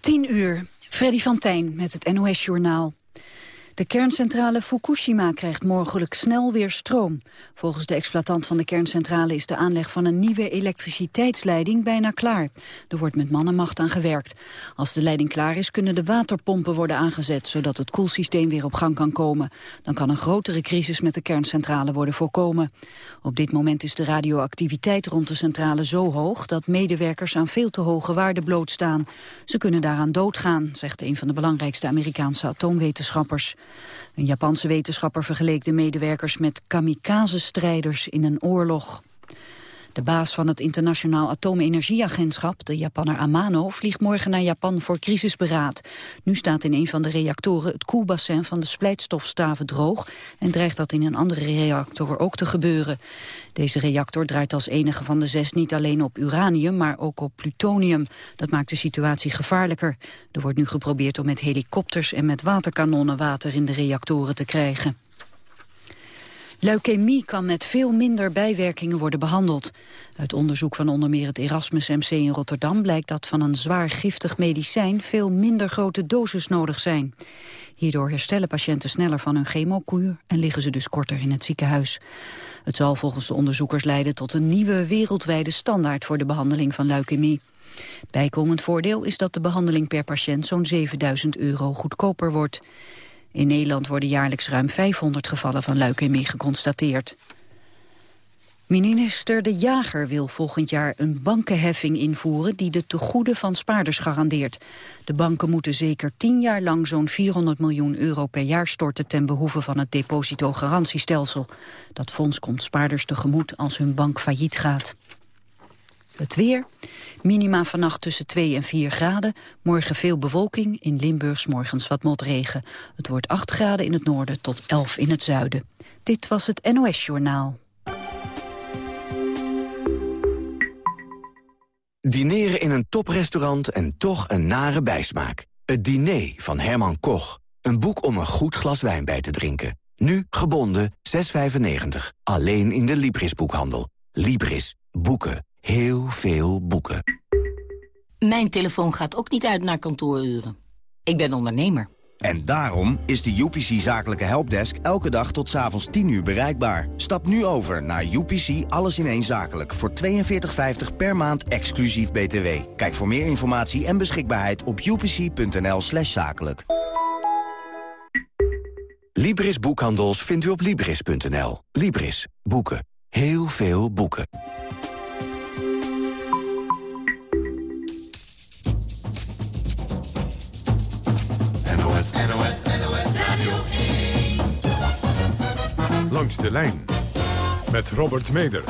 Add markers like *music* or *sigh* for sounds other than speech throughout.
10 uur, Freddy van Tijn met het NOS-journaal. De kerncentrale Fukushima krijgt mogelijk snel weer stroom. Volgens de exploitant van de kerncentrale is de aanleg van een nieuwe elektriciteitsleiding bijna klaar. Er wordt met mannenmacht aan gewerkt. Als de leiding klaar is kunnen de waterpompen worden aangezet, zodat het koelsysteem weer op gang kan komen. Dan kan een grotere crisis met de kerncentrale worden voorkomen. Op dit moment is de radioactiviteit rond de centrale zo hoog dat medewerkers aan veel te hoge waarden blootstaan. Ze kunnen daaraan doodgaan, zegt een van de belangrijkste Amerikaanse atoomwetenschappers. Een Japanse wetenschapper vergeleek de medewerkers met kamikaze-strijders in een oorlog. De baas van het Internationaal Atoomenergieagentschap, de Japanner Amano, vliegt morgen naar Japan voor crisisberaad. Nu staat in een van de reactoren het koelbassin van de splijtstofstaven droog en dreigt dat in een andere reactor ook te gebeuren. Deze reactor draait als enige van de zes niet alleen op uranium, maar ook op plutonium. Dat maakt de situatie gevaarlijker. Er wordt nu geprobeerd om met helikopters en met waterkanonnen water in de reactoren te krijgen. Leukemie kan met veel minder bijwerkingen worden behandeld. Uit onderzoek van onder meer het Erasmus MC in Rotterdam blijkt dat van een zwaar giftig medicijn veel minder grote doses nodig zijn. Hierdoor herstellen patiënten sneller van hun chemokuur en liggen ze dus korter in het ziekenhuis. Het zal volgens de onderzoekers leiden tot een nieuwe wereldwijde standaard voor de behandeling van leukemie. Bijkomend voordeel is dat de behandeling per patiënt zo'n 7000 euro goedkoper wordt. In Nederland worden jaarlijks ruim 500 gevallen van leukemie geconstateerd. Minister De Jager wil volgend jaar een bankenheffing invoeren die de tegoeden van spaarders garandeert. De banken moeten zeker tien jaar lang zo'n 400 miljoen euro per jaar storten ten behoeve van het depositogarantiestelsel. Dat fonds komt spaarders tegemoet als hun bank failliet gaat. Het weer. Minima vannacht tussen 2 en 4 graden. Morgen veel bewolking. In Limburgs morgens wat motregen. Het wordt 8 graden in het noorden tot 11 in het zuiden. Dit was het NOS Journaal. Dineren in een toprestaurant en toch een nare bijsmaak. Het diner van Herman Koch. Een boek om een goed glas wijn bij te drinken. Nu gebonden 6,95. Alleen in de Libris boekhandel. Libris. Boeken. Heel veel boeken. Mijn telefoon gaat ook niet uit naar kantooruren. Ik ben ondernemer. En daarom is de UPC Zakelijke Helpdesk elke dag tot s'avonds 10 uur bereikbaar. Stap nu over naar UPC Alles in één Zakelijk voor 42,50 per maand exclusief BTW. Kijk voor meer informatie en beschikbaarheid op upc.nl slash zakelijk. Libris Boekhandels vindt u op Libris.nl. Libris. Boeken. Heel veel boeken. NOS, NOS, NOS Radio 1. Langs de lijn met Robert Meder.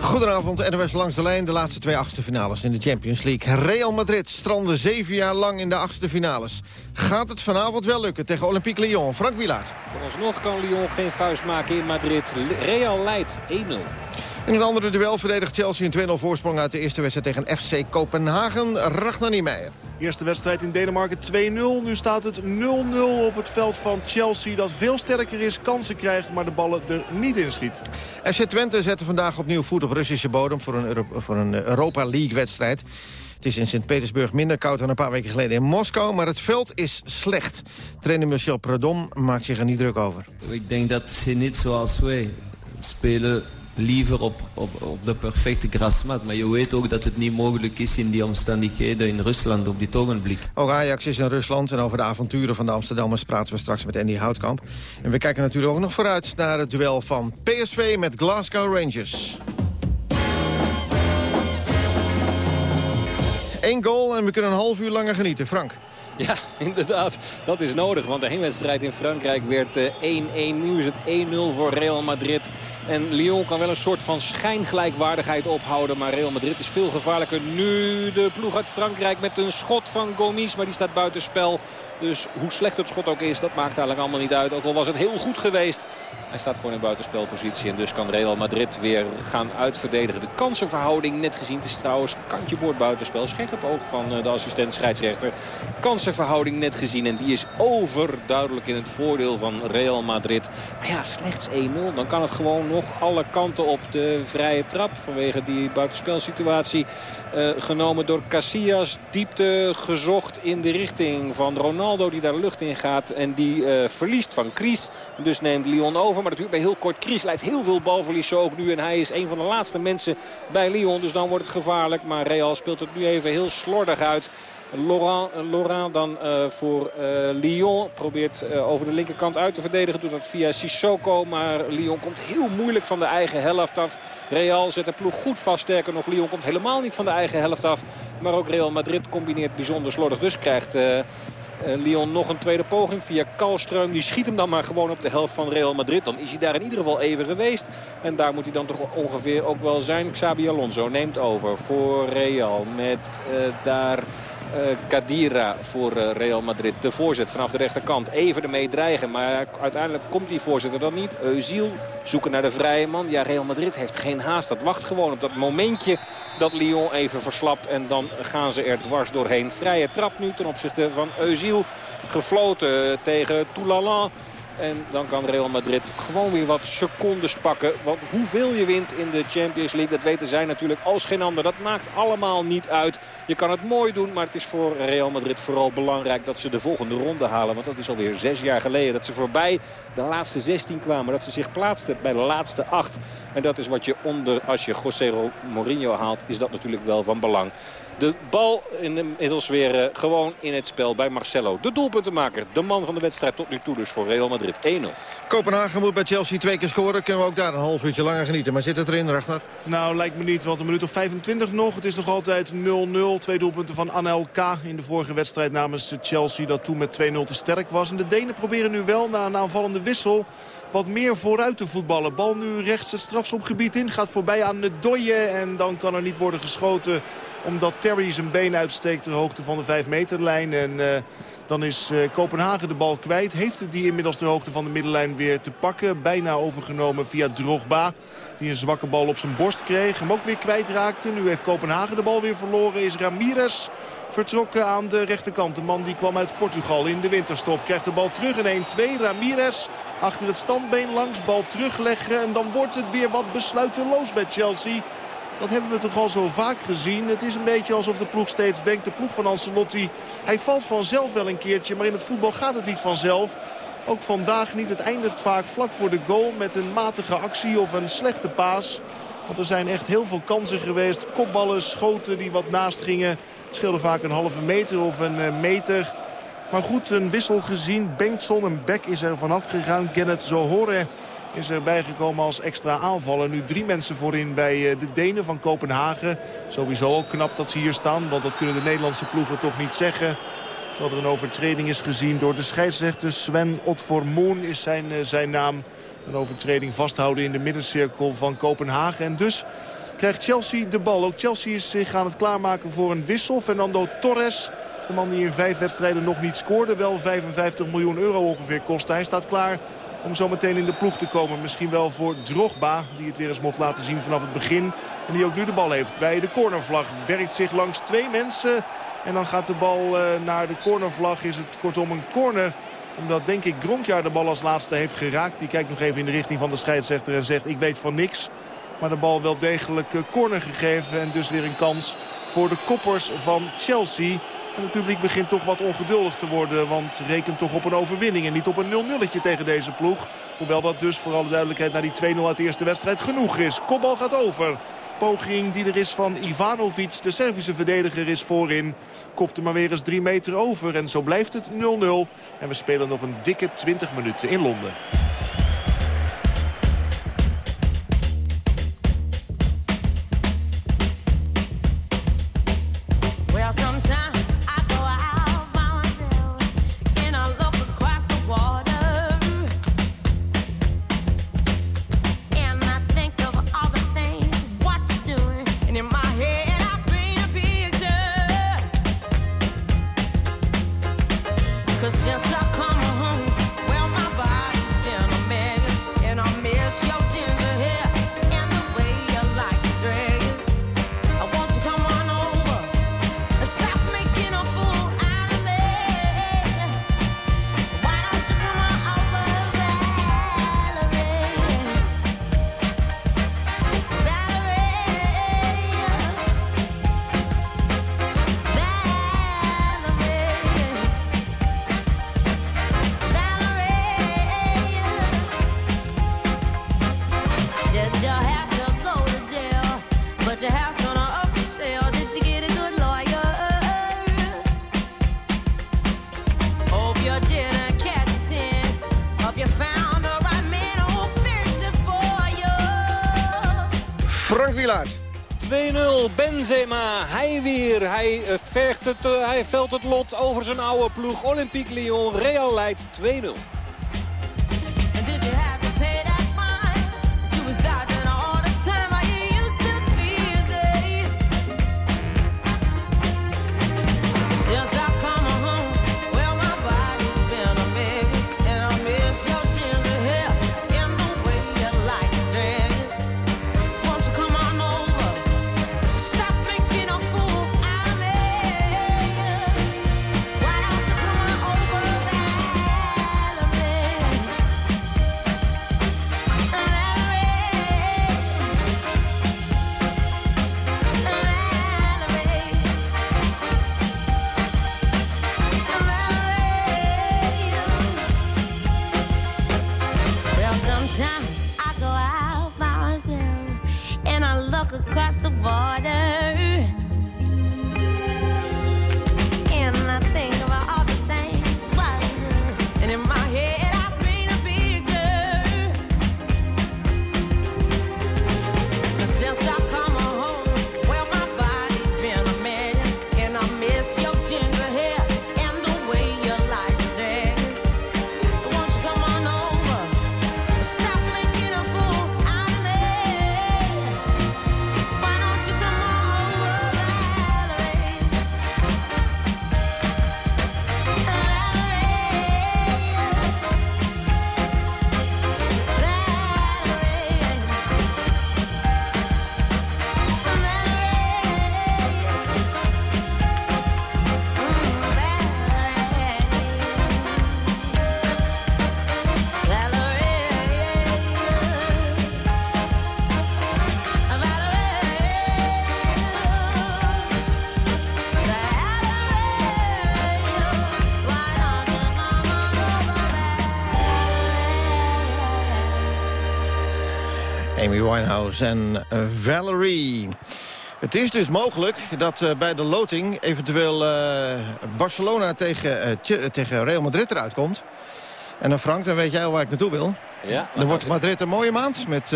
Goedenavond, NOS langs de lijn. De laatste twee achtste finales in de Champions League. Real Madrid strandde zeven jaar lang in de achtste finales. Gaat het vanavond wel lukken tegen Olympique Lyon? Frank Wilaert. Vooralsnog kan Lyon geen vuist maken in Madrid. Real leidt 1-0. In het andere duel verdedigt Chelsea een 2-0 voorsprong uit de eerste wedstrijd tegen FC Kopenhagen. Ragnar Niemeyer. Eerste wedstrijd in Denemarken 2-0. Nu staat het 0-0 op het veld van Chelsea. Dat veel sterker is, kansen krijgt, maar de ballen er niet in schiet. FC Twente zette vandaag opnieuw voet op Russische bodem voor een, Euro voor een Europa League wedstrijd. Het is in Sint-Petersburg minder koud dan een paar weken geleden in Moskou. Maar het veld is slecht. Trainer Michel Pradom maakt zich er niet druk over. Ik denk dat ze niet zoals wij spelen liever op, op, op de perfecte grasmat. Maar je weet ook dat het niet mogelijk is in die omstandigheden in Rusland op dit ogenblik. Ook Ajax is in Rusland en over de avonturen van de Amsterdammers praten we straks met Andy Houtkamp. En we kijken natuurlijk ook nog vooruit naar het duel van PSV met Glasgow Rangers. Eén goal en we kunnen een half uur langer genieten. Frank. *laughs* Ja, inderdaad. Dat is nodig. Want de heenwedstrijd in Frankrijk werd 1-1. Eh, nu is het 1-0 voor Real Madrid. En Lyon kan wel een soort van schijngelijkwaardigheid ophouden. Maar Real Madrid is veel gevaarlijker. Nu de ploeg uit Frankrijk met een schot van Gomis. Maar die staat buitenspel. Dus hoe slecht het schot ook is, dat maakt eigenlijk allemaal niet uit. Ook al was het heel goed geweest. Hij staat gewoon in buitenspelpositie. En dus kan Real Madrid weer gaan uitverdedigen. De kansenverhouding net gezien. Is trouwens kantje boord buitenspel. Schijnt Het oog van de assistent scheidsrechter. Kansenverhouding net gezien en die is overduidelijk in het voordeel van Real Madrid. Maar ja, slechts 1-0. Dan kan het gewoon nog alle kanten op de vrije trap. Vanwege die buitenspelsituatie uh, genomen door Casillas. Diepte gezocht in de richting van Ronaldo die daar lucht in gaat. En die uh, verliest van Kries. Dus neemt Lyon over. Maar natuurlijk bij heel kort. Kries leidt heel veel balverlies zo ook nu. En hij is een van de laatste mensen bij Lyon. Dus dan wordt het gevaarlijk. Maar Real speelt het nu even heel slordig uit. Laurent, Laurent dan uh, voor uh, Lyon. Probeert over de linkerkant uit te verdedigen. Doet dat via Sissoko. Maar Lyon komt heel moeilijk van de eigen helft af. Real zet de ploeg goed vast. Sterker nog, Lyon komt helemaal niet van de eigen helft af. Maar ook Real Madrid combineert bijzonder slordig. Dus krijgt... Lyon nog een tweede poging via Kalström. Die schiet hem dan maar gewoon op de helft van Real Madrid. Dan is hij daar in ieder geval even geweest. En daar moet hij dan toch ongeveer ook wel zijn. Xabi Alonso neemt over voor Real. Met daar... Uh, Kadira voor uh, Real Madrid. De voorzet vanaf de rechterkant. Even ermee dreigen. Maar uiteindelijk komt die voorzitter dan niet. Eusiel zoeken naar de vrije man. Ja, Real Madrid heeft geen haast. Dat wacht gewoon op dat momentje dat Lyon even verslapt. En dan gaan ze er dwars doorheen. Vrije trap nu ten opzichte van Eusiel. Gefloten tegen Toulalan. En dan kan Real Madrid gewoon weer wat secondes pakken. Want hoeveel je wint in de Champions League, dat weten zij natuurlijk als geen ander. Dat maakt allemaal niet uit. Je kan het mooi doen, maar het is voor Real Madrid vooral belangrijk dat ze de volgende ronde halen. Want dat is alweer zes jaar geleden dat ze voorbij de laatste 16 kwamen. Dat ze zich plaatsten bij de laatste acht. En dat is wat je onder, als je José Mourinho haalt, is dat natuurlijk wel van belang. De bal inmiddels weer uh, gewoon in het spel bij Marcelo. De doelpuntenmaker, de man van de wedstrijd tot nu toe dus voor Real Madrid 1-0. Kopenhagen moet bij Chelsea twee keer scoren. Kunnen we ook daar een half uurtje langer genieten. Maar zit het erin, Ragnar? Nou, lijkt me niet, want een minuut of 25 nog. Het is nog altijd 0-0. Twee doelpunten van Anelka in de vorige wedstrijd namens Chelsea... dat toen met 2-0 te sterk was. En de Denen proberen nu wel na een aanvallende wissel wat meer vooruit te voetballen. Bal nu rechts het strafschopgebied in. Gaat voorbij aan de Doye en dan kan er niet worden geschoten omdat Terry zijn been uitsteekt ter hoogte van de 5 meterlijn. En uh, dan is uh, Kopenhagen de bal kwijt. Heeft het die inmiddels ter hoogte van de middenlijn weer te pakken. Bijna overgenomen via Drogba. Die een zwakke bal op zijn borst kreeg. Hem ook weer kwijtraakte. Nu heeft Kopenhagen de bal weer verloren. Is Ramirez vertrokken aan de rechterkant. De man die kwam uit Portugal in de winterstop. Krijgt de bal terug in 1-2. Ramirez achter het standbeen langs. Bal terugleggen. En dan wordt het weer wat besluiteloos bij Chelsea. Dat hebben we toch al zo vaak gezien. Het is een beetje alsof de ploeg steeds denkt, de ploeg van Ancelotti... hij valt vanzelf wel een keertje, maar in het voetbal gaat het niet vanzelf. Ook vandaag niet. Het eindigt vaak vlak voor de goal met een matige actie of een slechte paas. Want er zijn echt heel veel kansen geweest. Kopballen, schoten die wat naast gingen. Scheelde vaak een halve meter of een eh, meter. Maar goed, een wissel gezien. Bengtson, een bek is er vanaf gegaan. Gennet Zohore is erbij gekomen als extra aanvaller. Nu drie mensen voorin bij eh, de Denen van Kopenhagen. Sowieso ook knap dat ze hier staan, want dat kunnen de Nederlandse ploegen toch niet zeggen. Terwijl er een overtreding is gezien door de scheidsrechter Sven Otvormoen is zijn, eh, zijn naam. Een overtreding vasthouden in de middencirkel van Kopenhagen. En dus krijgt Chelsea de bal. Ook Chelsea is zich aan het klaarmaken voor een wissel. Fernando Torres, de man die in vijf wedstrijden nog niet scoorde. Wel 55 miljoen euro ongeveer kostte. Hij staat klaar om zo meteen in de ploeg te komen. Misschien wel voor Drogba, die het weer eens mocht laten zien vanaf het begin. En die ook nu de bal heeft bij de cornervlag. Werkt zich langs twee mensen. En dan gaat de bal uh, naar de cornervlag. Is het kortom een corner omdat denk ik Gronkjaar de bal als laatste heeft geraakt. Die kijkt nog even in de richting van de scheidsrechter en zegt ik weet van niks. Maar de bal wel degelijk corner gegeven. En dus weer een kans voor de koppers van Chelsea. En het publiek begint toch wat ongeduldig te worden. Want rekent toch op een overwinning en niet op een 0-0 tegen deze ploeg. Hoewel dat dus voor alle duidelijkheid naar die 2-0 uit de eerste wedstrijd genoeg is. Kopbal gaat over. Poging die er is van Ivanovic. De Servische verdediger is voorin. Kopt er maar weer eens 3 meter over. En zo blijft het 0-0. En we spelen nog een dikke 20 minuten in Londen. Uh, hij velt het lot over zijn oude ploeg. Olympique Lyon, Real leidt 2-0. Winehouse en uh, Valerie. Het is dus mogelijk dat uh, bij de loting eventueel uh, Barcelona tegen, tegen Real Madrid eruit komt. En dan Frank, dan weet jij al waar ik naartoe wil. Ja, dan wordt Madrid een mooie maand. Met,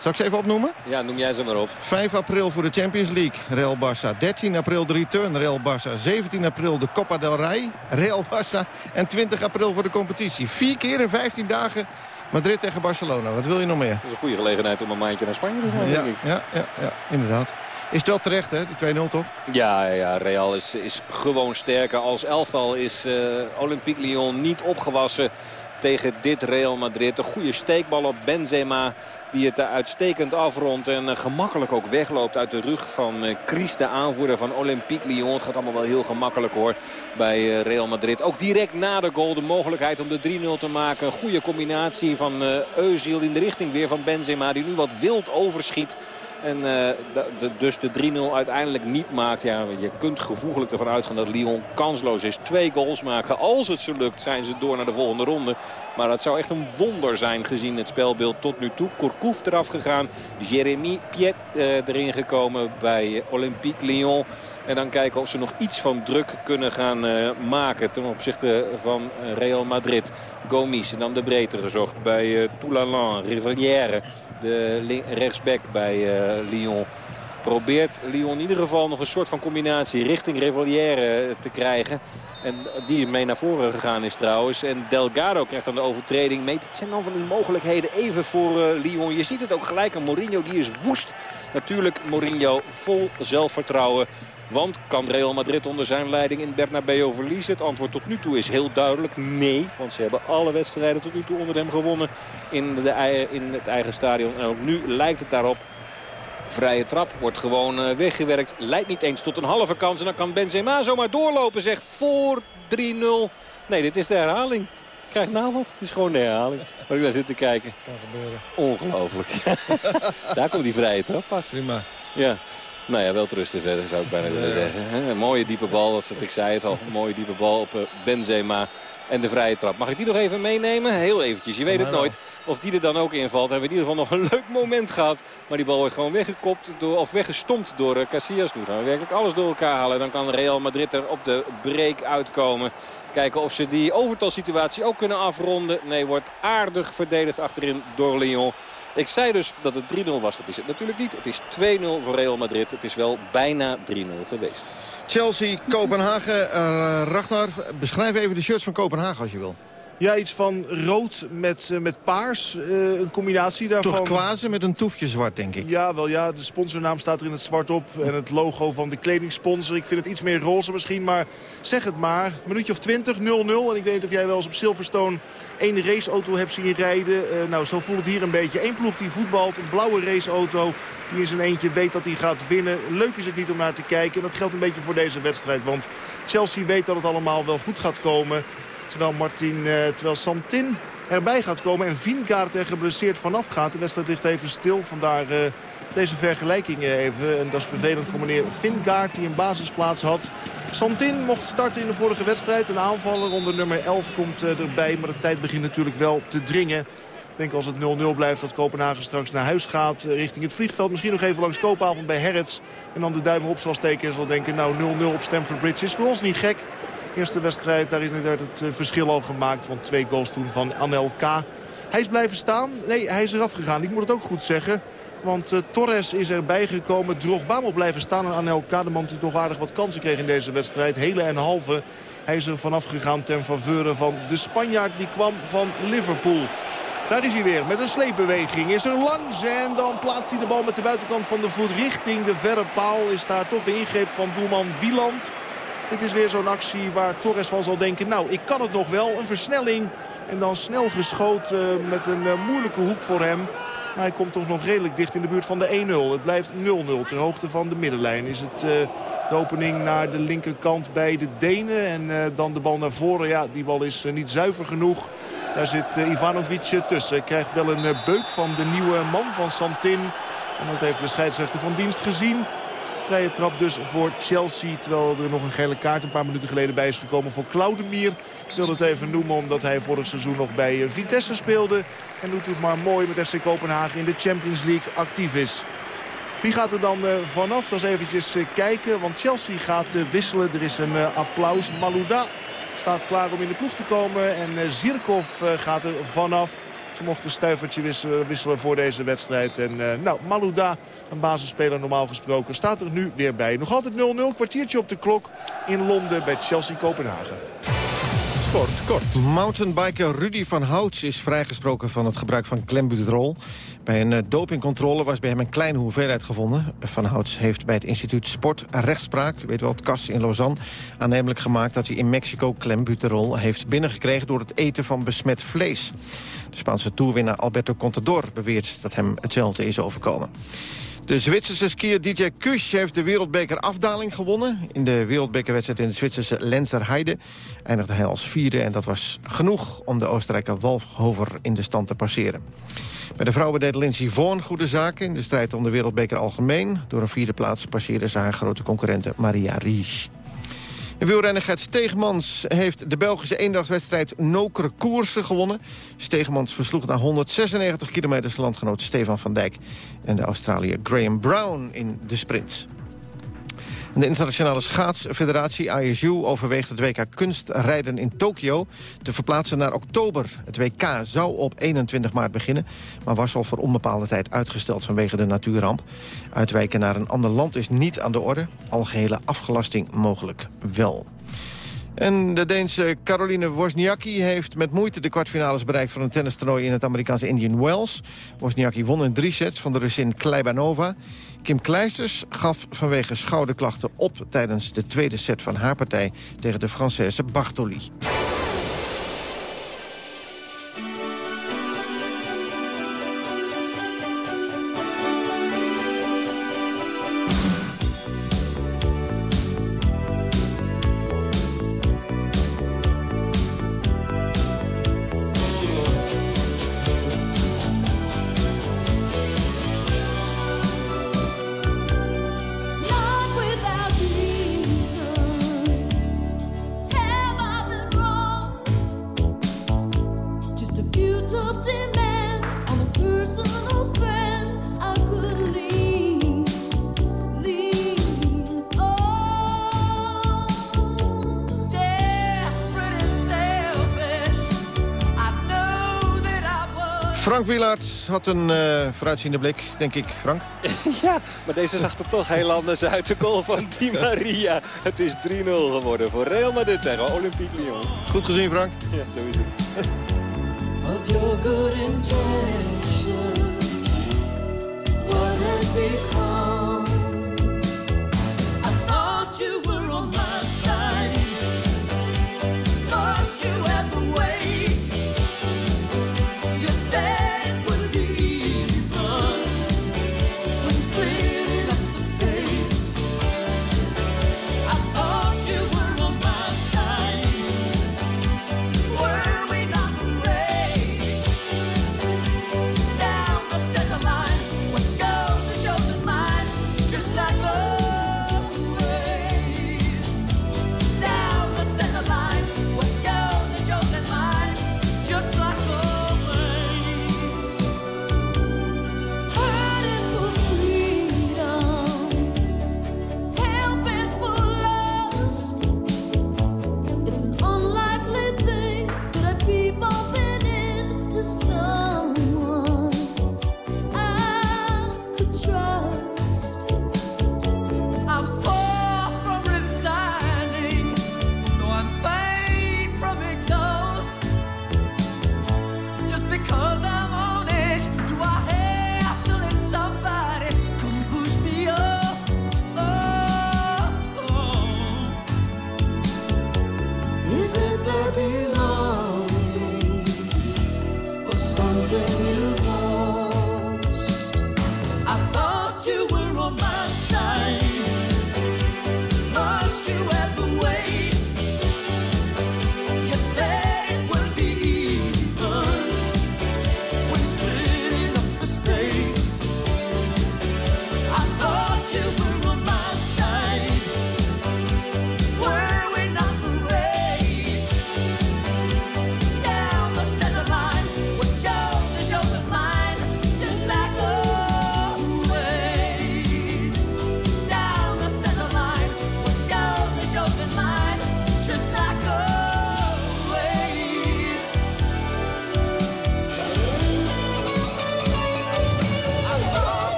zal ik ze even opnoemen? Ja, noem jij ze maar op. 5 april voor de Champions League, Real Barça. 13 april de return, Real Barça. 17 april de Copa del Rey, Real Barça. En 20 april voor de competitie. Vier keer in 15 dagen Madrid tegen Barcelona. Wat wil je nog meer? Dat is een goede gelegenheid om een maandje naar Spanje te gaan. Ja, ja, ja, ja, inderdaad. Is het wel terecht, hè, die 2-0 toch? Ja, ja, Real is, is gewoon sterker. Als elftal is uh, Olympique Lyon niet opgewassen tegen dit Real Madrid. Een goede steekbal op Benzema die het uitstekend afrondt en eh, gemakkelijk ook wegloopt uit de rug van eh, Chris, de aanvoerder van Olympique Lyon. Het gaat allemaal wel heel gemakkelijk hoor bij eh, Real Madrid. Ook direct na de goal de mogelijkheid om de 3-0 te maken. Een goede combinatie van Özil in de richting weer van Benzema die nu wat wild overschiet. En de, dus de 3-0 uiteindelijk niet maakt. Ja, je kunt gevoeglijk ervan uitgaan dat Lyon kansloos is. Twee goals maken. Als het zo lukt zijn ze door naar de volgende ronde. Maar dat zou echt een wonder zijn gezien het spelbeeld tot nu toe. Courcouf eraf gegaan. Jérémy Piet uh, erin gekomen bij Olympique Lyon. En dan kijken of ze nog iets van druk kunnen gaan uh, maken ten opzichte van Real Madrid. Gomis en dan de breedte gezocht bij Toulalan, Rivière de rechtsback bij Lyon. Probeert Lyon in ieder geval nog een soort van combinatie richting Revalière te krijgen. En die mee naar voren gegaan is trouwens. En Delgado krijgt dan de overtreding mee. Het zijn dan van die mogelijkheden even voor uh, Lyon. Je ziet het ook gelijk aan Mourinho. Die is woest. Natuurlijk Mourinho vol zelfvertrouwen. Want kan Real Madrid onder zijn leiding in Bernabeu verliezen? Het antwoord tot nu toe is heel duidelijk nee. Want ze hebben alle wedstrijden tot nu toe onder hem gewonnen in, de, in het eigen stadion. En ook nu lijkt het daarop. Vrije trap wordt gewoon eh, weggewerkt. Leidt niet eens tot een halve kans. En dan kan Benzema zomaar doorlopen. Zegt voor 3-0. Nee, dit is de herhaling. Krijgt nou wat? Het is gewoon de herhaling. Waar ik naar zit te kijken. Kan gebeuren. Ongelooflijk. *laughs* Daar komt die vrije trap pas. Prima. Ja. Nou ja, wel rusten verder zou ik bijna willen zeggen. Een mooie diepe bal, dat ik zei het al. Een *laughs* mooie diepe bal op eh, Benzema en de vrije trap. Mag ik die nog even meenemen? Heel eventjes, je weet het nooit. Of die er dan ook invalt. Hebben we in ieder geval nog een *laughs* leuk moment gehad. Maar die bal wordt gewoon weggekopt door, of weggestompt door uh, Casillas. Nu gaan we werkelijk alles door elkaar halen. Dan kan Real Madrid er op de break uitkomen. Kijken of ze die overtalsituatie ook kunnen afronden. Nee, wordt aardig verdedigd achterin door Lyon. Ik zei dus dat het 3-0 was. Dat is het natuurlijk niet. Het is 2-0 voor Real Madrid. Het is wel bijna 3-0 geweest. Chelsea, Kopenhagen. Uh, Ragnar, beschrijf even de shirts van Kopenhagen als je wil. Ja, iets van rood met, uh, met paars. Uh, een combinatie daarvan. Toch kwazen met een toefje zwart, denk ik. Ja, wel ja. De sponsornaam staat er in het zwart op. En het logo van de kledingsponsor. Ik vind het iets meer roze misschien, maar zeg het maar. Minuutje of 20, 0-0. En ik weet niet of jij wel eens op Silverstone één raceauto hebt zien rijden. Uh, nou, zo voelt het hier een beetje. Eén ploeg die voetbalt, een blauwe raceauto. Die in zijn eentje weet dat hij gaat winnen. Leuk is het niet om naar te kijken. En dat geldt een beetje voor deze wedstrijd. Want Chelsea weet dat het allemaal wel goed gaat komen. Terwijl, Martin, uh, terwijl Santin erbij gaat komen en Vingaard er geblesseerd vanaf gaat. De wedstrijd ligt even stil, vandaar uh, deze vergelijking even. En dat is vervelend voor meneer Vingaard die een basisplaats had. Santin mocht starten in de vorige wedstrijd. Een aanvaller onder nummer 11 komt erbij, maar de tijd begint natuurlijk wel te dringen. Ik denk als het 0-0 blijft dat Kopenhagen straks naar huis gaat richting het vliegveld. Misschien nog even langs koopavond bij Herrets. En dan de duim op zal steken en zal denken nou 0-0 op Stamford Bridge is voor ons niet gek. Eerste wedstrijd, daar is net het eh, verschil al gemaakt van twee goals toen van Anelka. Hij is blijven staan. Nee, hij is eraf gegaan. Ik moet het ook goed zeggen. Want uh, Torres is erbij gekomen. Drogba moet blijven staan. En Anelka, de man die toch aardig wat kansen kreeg in deze wedstrijd. Hele en halve. Hij is er vanaf gegaan ten faveur van de Spanjaard. Die kwam van Liverpool. Daar is hij weer met een sleepbeweging. Is er langs en dan plaatst hij de bal met de buitenkant van de voet richting de verre paal. Is daar toch de ingreep van doelman Wieland. Dit is weer zo'n actie waar Torres van zal denken... nou, ik kan het nog wel. Een versnelling en dan snel geschoten met een uh, moeilijke hoek voor hem. Maar hij komt toch nog redelijk dicht in de buurt van de 1-0. Het blijft 0-0 ter hoogte van de middenlijn. Is het uh, de opening naar de linkerkant bij de Denen. En uh, dan de bal naar voren. Ja, die bal is niet zuiver genoeg. Daar zit Ivanovic tussen. Krijgt wel een beuk van de nieuwe man van Santin. En dat heeft de scheidsrechter van dienst gezien. Vrije trap dus voor Chelsea. Terwijl er nog een gele kaart een paar minuten geleden bij is gekomen voor Claudemir. Ik wil het even noemen omdat hij vorig seizoen nog bij Vitesse speelde. En doet het maar mooi met FC Kopenhagen in de Champions League actief is. Wie gaat er dan uh, vanaf? Dat is eventjes uh, kijken. Want Chelsea gaat wisselen. Er is een applaus. Malouda staat klaar om in de ploeg te komen. En Zirkov gaat er vanaf. Ze mochten een stuivertje wisselen, wisselen voor deze wedstrijd. En uh, nou, Malouda, een basisspeler normaal gesproken, staat er nu weer bij. Nog altijd 0-0, kwartiertje op de klok in Londen bij Chelsea-Kopenhagen. Sport, kort. Mountainbiker Rudy van Houts is vrijgesproken van het gebruik van klembuterol. Bij een dopingcontrole was bij hem een kleine hoeveelheid gevonden. Van Houts heeft bij het instituut Sport Rechtspraak, weet wel het KAS in Lausanne, aannemelijk gemaakt dat hij in Mexico klembuterol heeft binnengekregen door het eten van besmet vlees. De Spaanse toerwinnaar Alberto Contador beweert dat hem hetzelfde is overkomen. De Zwitserse skier DJ Kusch heeft de wereldbeker afdaling gewonnen. In de wereldbekerwedstrijd in de Zwitserse Lenzerheide eindigde hij als vierde... en dat was genoeg om de Oostenrijker Walfhover in de stand te passeren. Bij de vrouwen deed Lindsey Vonn goede zaken in de strijd om de wereldbeker algemeen. Door een vierde plaats passeerde ze haar grote concurrente Maria Ries. De wielrenner Gert Steegmans heeft de Belgische eendagswedstrijd Nokere Koersen gewonnen. Steegmans versloeg na 196 kilometer landgenoot Stefan van Dijk... en de Australiër Graham Brown in de sprint. De internationale schaatsfederatie ISU overweegt het WK kunstrijden in Tokio te verplaatsen naar oktober. Het WK zou op 21 maart beginnen, maar was al voor onbepaalde tijd uitgesteld vanwege de natuurramp. Uitwijken naar een ander land is niet aan de orde, algehele afgelasting mogelijk wel. En de Deense Caroline Wozniacki heeft met moeite de kwartfinales bereikt... voor een tennistoernooi in het Amerikaanse Indian Wells. Wozniacki won in drie sets van de Russin Kleibanova. Kim Kleisters gaf vanwege schouderklachten op... tijdens de tweede set van haar partij tegen de Française Bartoli. Had een uh, vooruitziende blik, denk ik, Frank. *laughs* ja, maar deze zag er toch heel anders uit. De goal van Di Maria. Het is 3-0 geworden voor Real Madrid tegen Olympique Lyon. Goed gezien, Frank. Ja, zo is het. of your good intentions, what has become?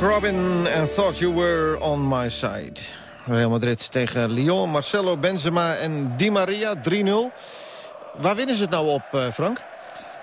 Robin and Thought You Were On My Side. Real Madrid tegen Lyon, Marcelo, Benzema en Di Maria, 3-0. Waar winnen ze het nou op, eh, Frank?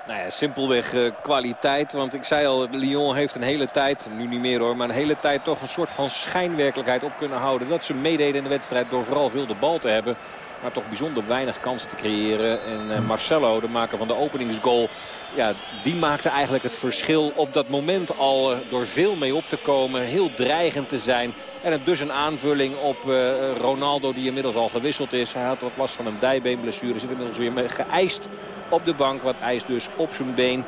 Nou ja, simpelweg eh, kwaliteit. Want ik zei al, Lyon heeft een hele tijd, nu niet meer hoor... maar een hele tijd toch een soort van schijnwerkelijkheid op kunnen houden. Dat ze meededen in de wedstrijd door vooral veel de bal te hebben. Maar toch bijzonder weinig kansen te creëren. En eh, Marcelo, de maker van de openingsgoal... Ja, die maakte eigenlijk het verschil op dat moment al eh, door veel mee op te komen. Heel dreigend te zijn. En het dus een aanvulling op eh, Ronaldo die inmiddels al gewisseld is. Hij had wat last van een dijbeenblessure. Zit inmiddels weer geëist op de bank. Wat ijs dus op zijn been.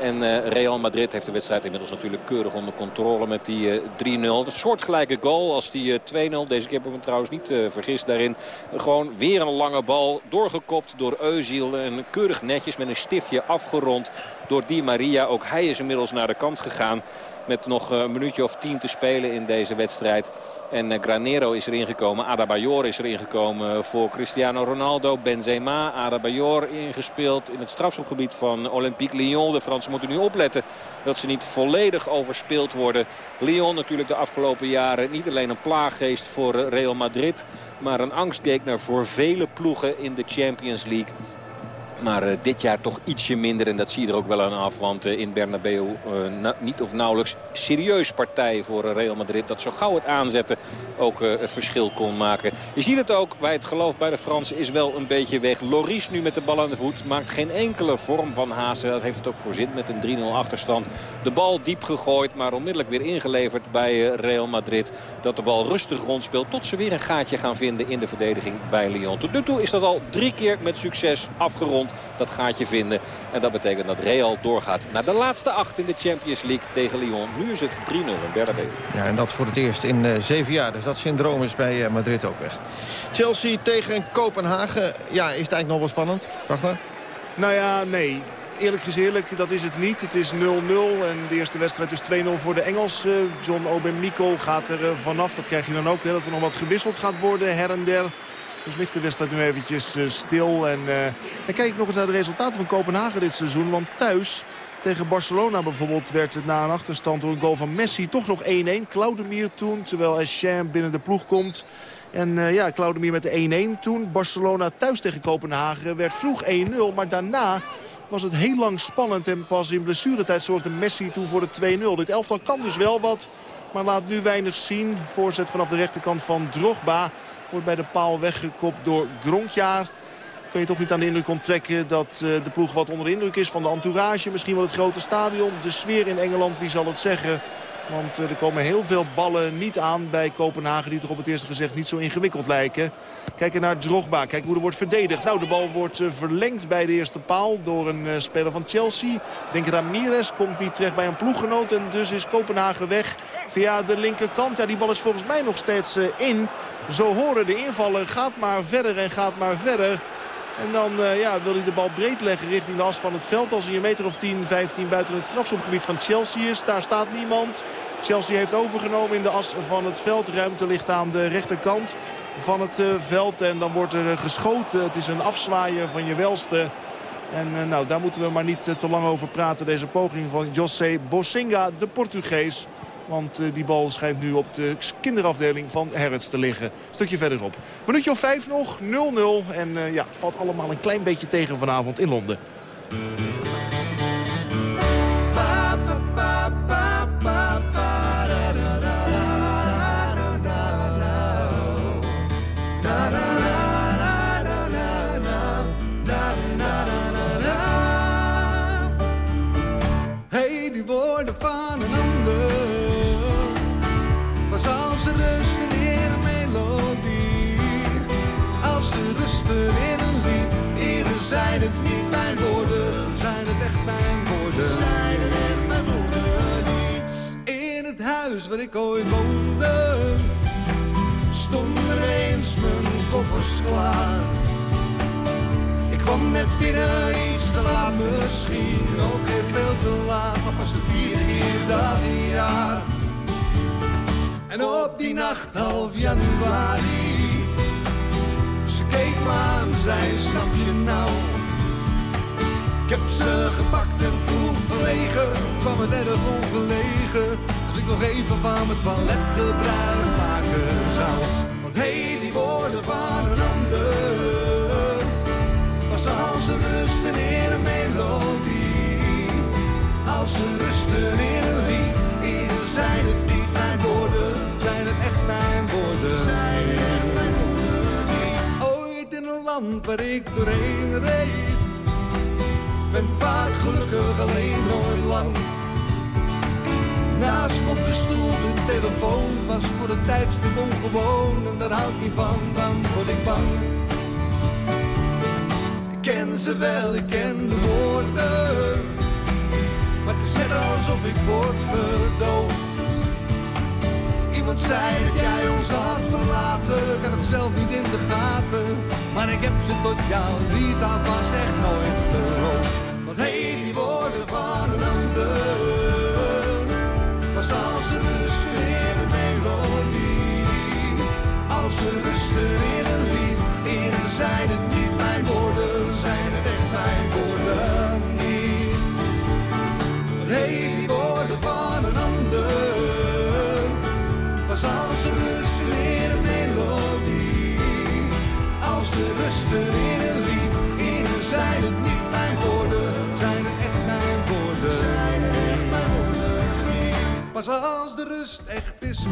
En eh, Real Madrid heeft de wedstrijd inmiddels natuurlijk keurig onder controle met die eh, 3-0. Een soortgelijke goal als die eh, 2-0. Deze keer heb ik me trouwens niet vergist daarin. Gewoon weer een lange bal doorgekopt door Euziel. En keurig netjes met een stiftje afgerond door Di Maria. Ook hij is inmiddels naar de kant gegaan. Met nog een minuutje of tien te spelen in deze wedstrijd. En eh, Granero is erin gekomen. Adebayor is erin gekomen voor Cristiano Ronaldo. Benzema, Adebayor ingespeeld in het strafschopgebied van Olympique Lyon. De Fransen moeten nu opletten dat ze niet volledig overspeeld worden. Lyon natuurlijk de afgelopen jaren niet alleen een plaaggeest voor eh, Real Madrid. Maar een angstgekner voor vele ploegen in de Champions League. Maar eh, dit jaar toch ietsje minder en dat zie je er ook wel aan af. Want eh, in Bernabeu eh, niet of nauwelijks serieus partij voor Real Madrid. Dat zo gauw het aanzetten ook het verschil kon maken. Je ziet het ook bij het geloof bij de Fransen is wel een beetje weg. Loris nu met de bal aan de voet maakt geen enkele vorm van hazen. Dat heeft het ook voor zin met een 3-0 achterstand. De bal diep gegooid maar onmiddellijk weer ingeleverd bij Real Madrid. Dat de bal rustig rondspeelt tot ze weer een gaatje gaan vinden in de verdediging bij Lyon. Tot nu toe is dat al drie keer met succes afgerond. Dat gaatje vinden. En dat betekent dat Real doorgaat naar de laatste acht in de Champions League tegen Lyon. Nu is het 3-0 in Bernabeu. Ja, en dat voor het eerst in eh, zeven jaar. Dus dat syndroom is bij eh, Madrid ook weg. Chelsea tegen Kopenhagen. Ja, is het eigenlijk nog wel spannend? Ragnar? Nou ja, nee. Eerlijk gezegd, eerlijk, dat is het niet. Het is 0-0 en de eerste wedstrijd is 2-0 voor de Engelsen. John Oben Mikkel gaat er eh, vanaf. Dat krijg je dan ook, hè, dat er nog wat gewisseld gaat worden her en der. Dus ligt wedstrijd nu eventjes eh, stil. En eh, dan kijk ik nog eens naar de resultaten van Kopenhagen dit seizoen. Want thuis tegen Barcelona bijvoorbeeld werd het na een achterstand door een goal van Messi toch nog 1-1. Claudemir toen, terwijl Escham binnen de ploeg komt. En eh, ja, Claudemir met de 1-1 toen. Barcelona thuis tegen Kopenhagen werd vroeg 1-0. Maar daarna was het heel lang spannend. En pas in blessuretijd zorgde Messi toen voor de 2-0. Dit elftal kan dus wel wat, maar laat nu weinig zien. Voorzet vanaf de rechterkant van Drogba. Wordt bij de paal weggekopt door Gronkjaar. Kun je toch niet aan de indruk onttrekken dat eh, de ploeg wat onder de indruk is van de entourage. Misschien wel het grote stadion. De sfeer in Engeland, wie zal het zeggen. Want eh, er komen heel veel ballen niet aan bij Kopenhagen... die toch op het eerste gezicht niet zo ingewikkeld lijken. Kijken naar Drogba. Kijk hoe er wordt verdedigd. Nou, de bal wordt eh, verlengd bij de eerste paal door een eh, speler van Chelsea. Denk Ramirez komt niet terecht bij een ploeggenoot. En dus is Kopenhagen weg via de linkerkant. Ja, die bal is volgens mij nog steeds in. Zo horen de invallen. Gaat maar verder en gaat maar verder. En dan eh, ja, wil hij de bal breed leggen richting de as van het veld. Als hij een meter of 10, 15 buiten het strafschopgebied van Chelsea is. Daar staat niemand. Chelsea heeft overgenomen in de as van het veld. Ruimte ligt aan de rechterkant van het eh, veld. En dan wordt er eh, geschoten. Het is een afzwaaier van je welste. En nou, daar moeten we maar niet te lang over praten. Deze poging van José Bosinga, de Portugees. Want eh, die bal schijnt nu op de kinderafdeling van Herrits te liggen. Stukje verderop. Minuutje of vijf nog, 0-0. En eh, ja, het valt allemaal een klein beetje tegen vanavond in Londen. Hey, die woorden van woorden. Zijn echt mijn woorden niet? In het huis waar ik ooit woonde, stonden eens mijn koffers klaar. Ik kwam net binnen, iets te laat misschien, ook weer veel te laat, maar pas de vierde keer dat jaar. En op die nacht half januari, ze keek me aan, zei snap je nou? Ik heb ze gepakt en vroeg verlegen, kwam het erg ongelegen, als ik nog even van mijn toilet gebruik maken zou. Want hé, die woorden van een ander. Pas als ze rusten in een melodie. Als ze rusten in een lied. Eerder zijn het niet mijn woorden. Zijn het echt mijn woorden. Zijn echt mijn woorden niet. Ooit in een land waar ik doorheen reed. Ben vaak gelukkig alleen nooit lang. Naast me op de stoel de telefoon was voor de tijdstip ongewoon En daar hou ik niet van, dan word ik bang ik ken ze wel, ik ken de woorden. Maar het is net alsof ik word verdoofd. Iemand zei dat jij ons had verlaten. Ik had het zelf niet in de gaten. Maar ik heb ze tot jou lied alvast echt nooit gehoord. Van een ander. Pas als ze rusten in een melodie. Als ze rusten in een lied. Eerder zijn het is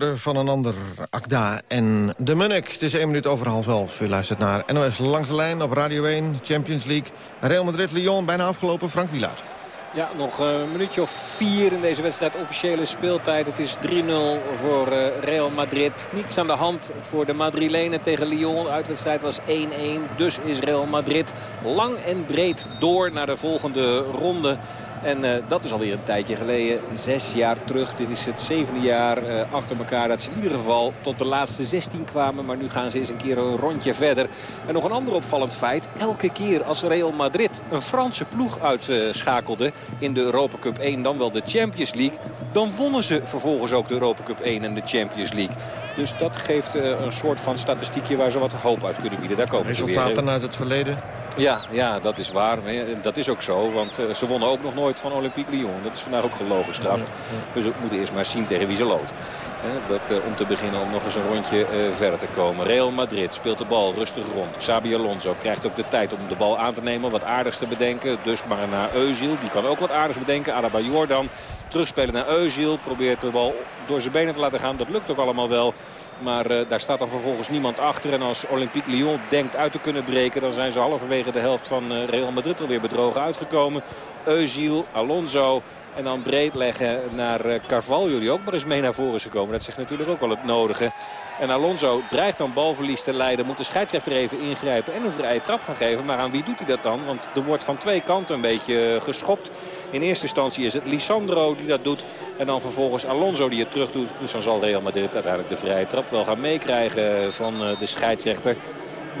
Van een ander, Akda en de Munnik. Het is één minuut over half elf. U luistert naar NOS Langs de Lijn op Radio 1, Champions League. Real Madrid-Lyon, bijna afgelopen. Frank Wielaert. Ja, nog een minuutje of vier in deze wedstrijd. Officiële speeltijd. Het is 3-0 voor eh, Real Madrid. Niets aan de hand voor de Madrilenen tegen Lyon. De uitwedstrijd was 1-1. Dus is Real Madrid lang en breed door naar de volgende ronde. En eh, dat is alweer een tijdje geleden. Zes jaar terug. Dit is het zevende jaar eh, achter elkaar dat ze in ieder geval tot de laatste 16 kwamen. Maar nu gaan ze eens een keer een rondje verder. En nog een ander opvallend feit. Elke keer als Real Madrid een Franse ploeg uitschakelde in de Europa Cup 1, dan wel de Champions League. Dan wonnen ze vervolgens ook de Europa Cup 1 en de Champions League. Dus dat geeft eh, een soort van statistiekje waar ze wat hoop uit kunnen bieden. Daar komen ze weer. Resultaten uit het verleden. Ja, ja, dat is waar. Dat is ook zo, want eh, ze wonnen ook nog nooit van Olympique Lyon. Dat is vandaag ook gelogen gestraft. Dus we moeten eerst maar zien tegen wie ze. Hè, dat, eh, om te beginnen om nog eens een rondje eh, verder te komen. Real Madrid speelt de bal rustig rond. Xabi Alonso krijgt ook de tijd om de bal aan te nemen. Wat aardigs te bedenken. Dus maar naar Özil. Die kan ook wat aardigs bedenken. Arabayor dan. Terugspelen naar Özil. Probeert de bal door zijn benen te laten gaan. Dat lukt ook allemaal wel. Maar daar staat dan vervolgens niemand achter. En als Olympique Lyon denkt uit te kunnen breken... dan zijn ze halverwege de helft van eh, Real Madrid alweer bedrogen uitgekomen. Özil, Alonso... En dan breed leggen naar eh, Carvalho, die ook maar eens mee naar voren is gekomen. Dat zegt natuurlijk ook wel het nodige. En Alonso dreigt dan balverlies te leiden. Moet de scheidsrechter even ingrijpen en een vrije trap gaan geven. Maar aan wie doet hij dat dan? Want er wordt van twee kanten een beetje eh, geschopt. In eerste instantie is het Lisandro die dat doet. En dan vervolgens Alonso die het terug doet. Dus dan zal Real Madrid uiteindelijk de vrije trap wel gaan meekrijgen van de scheidsrechter.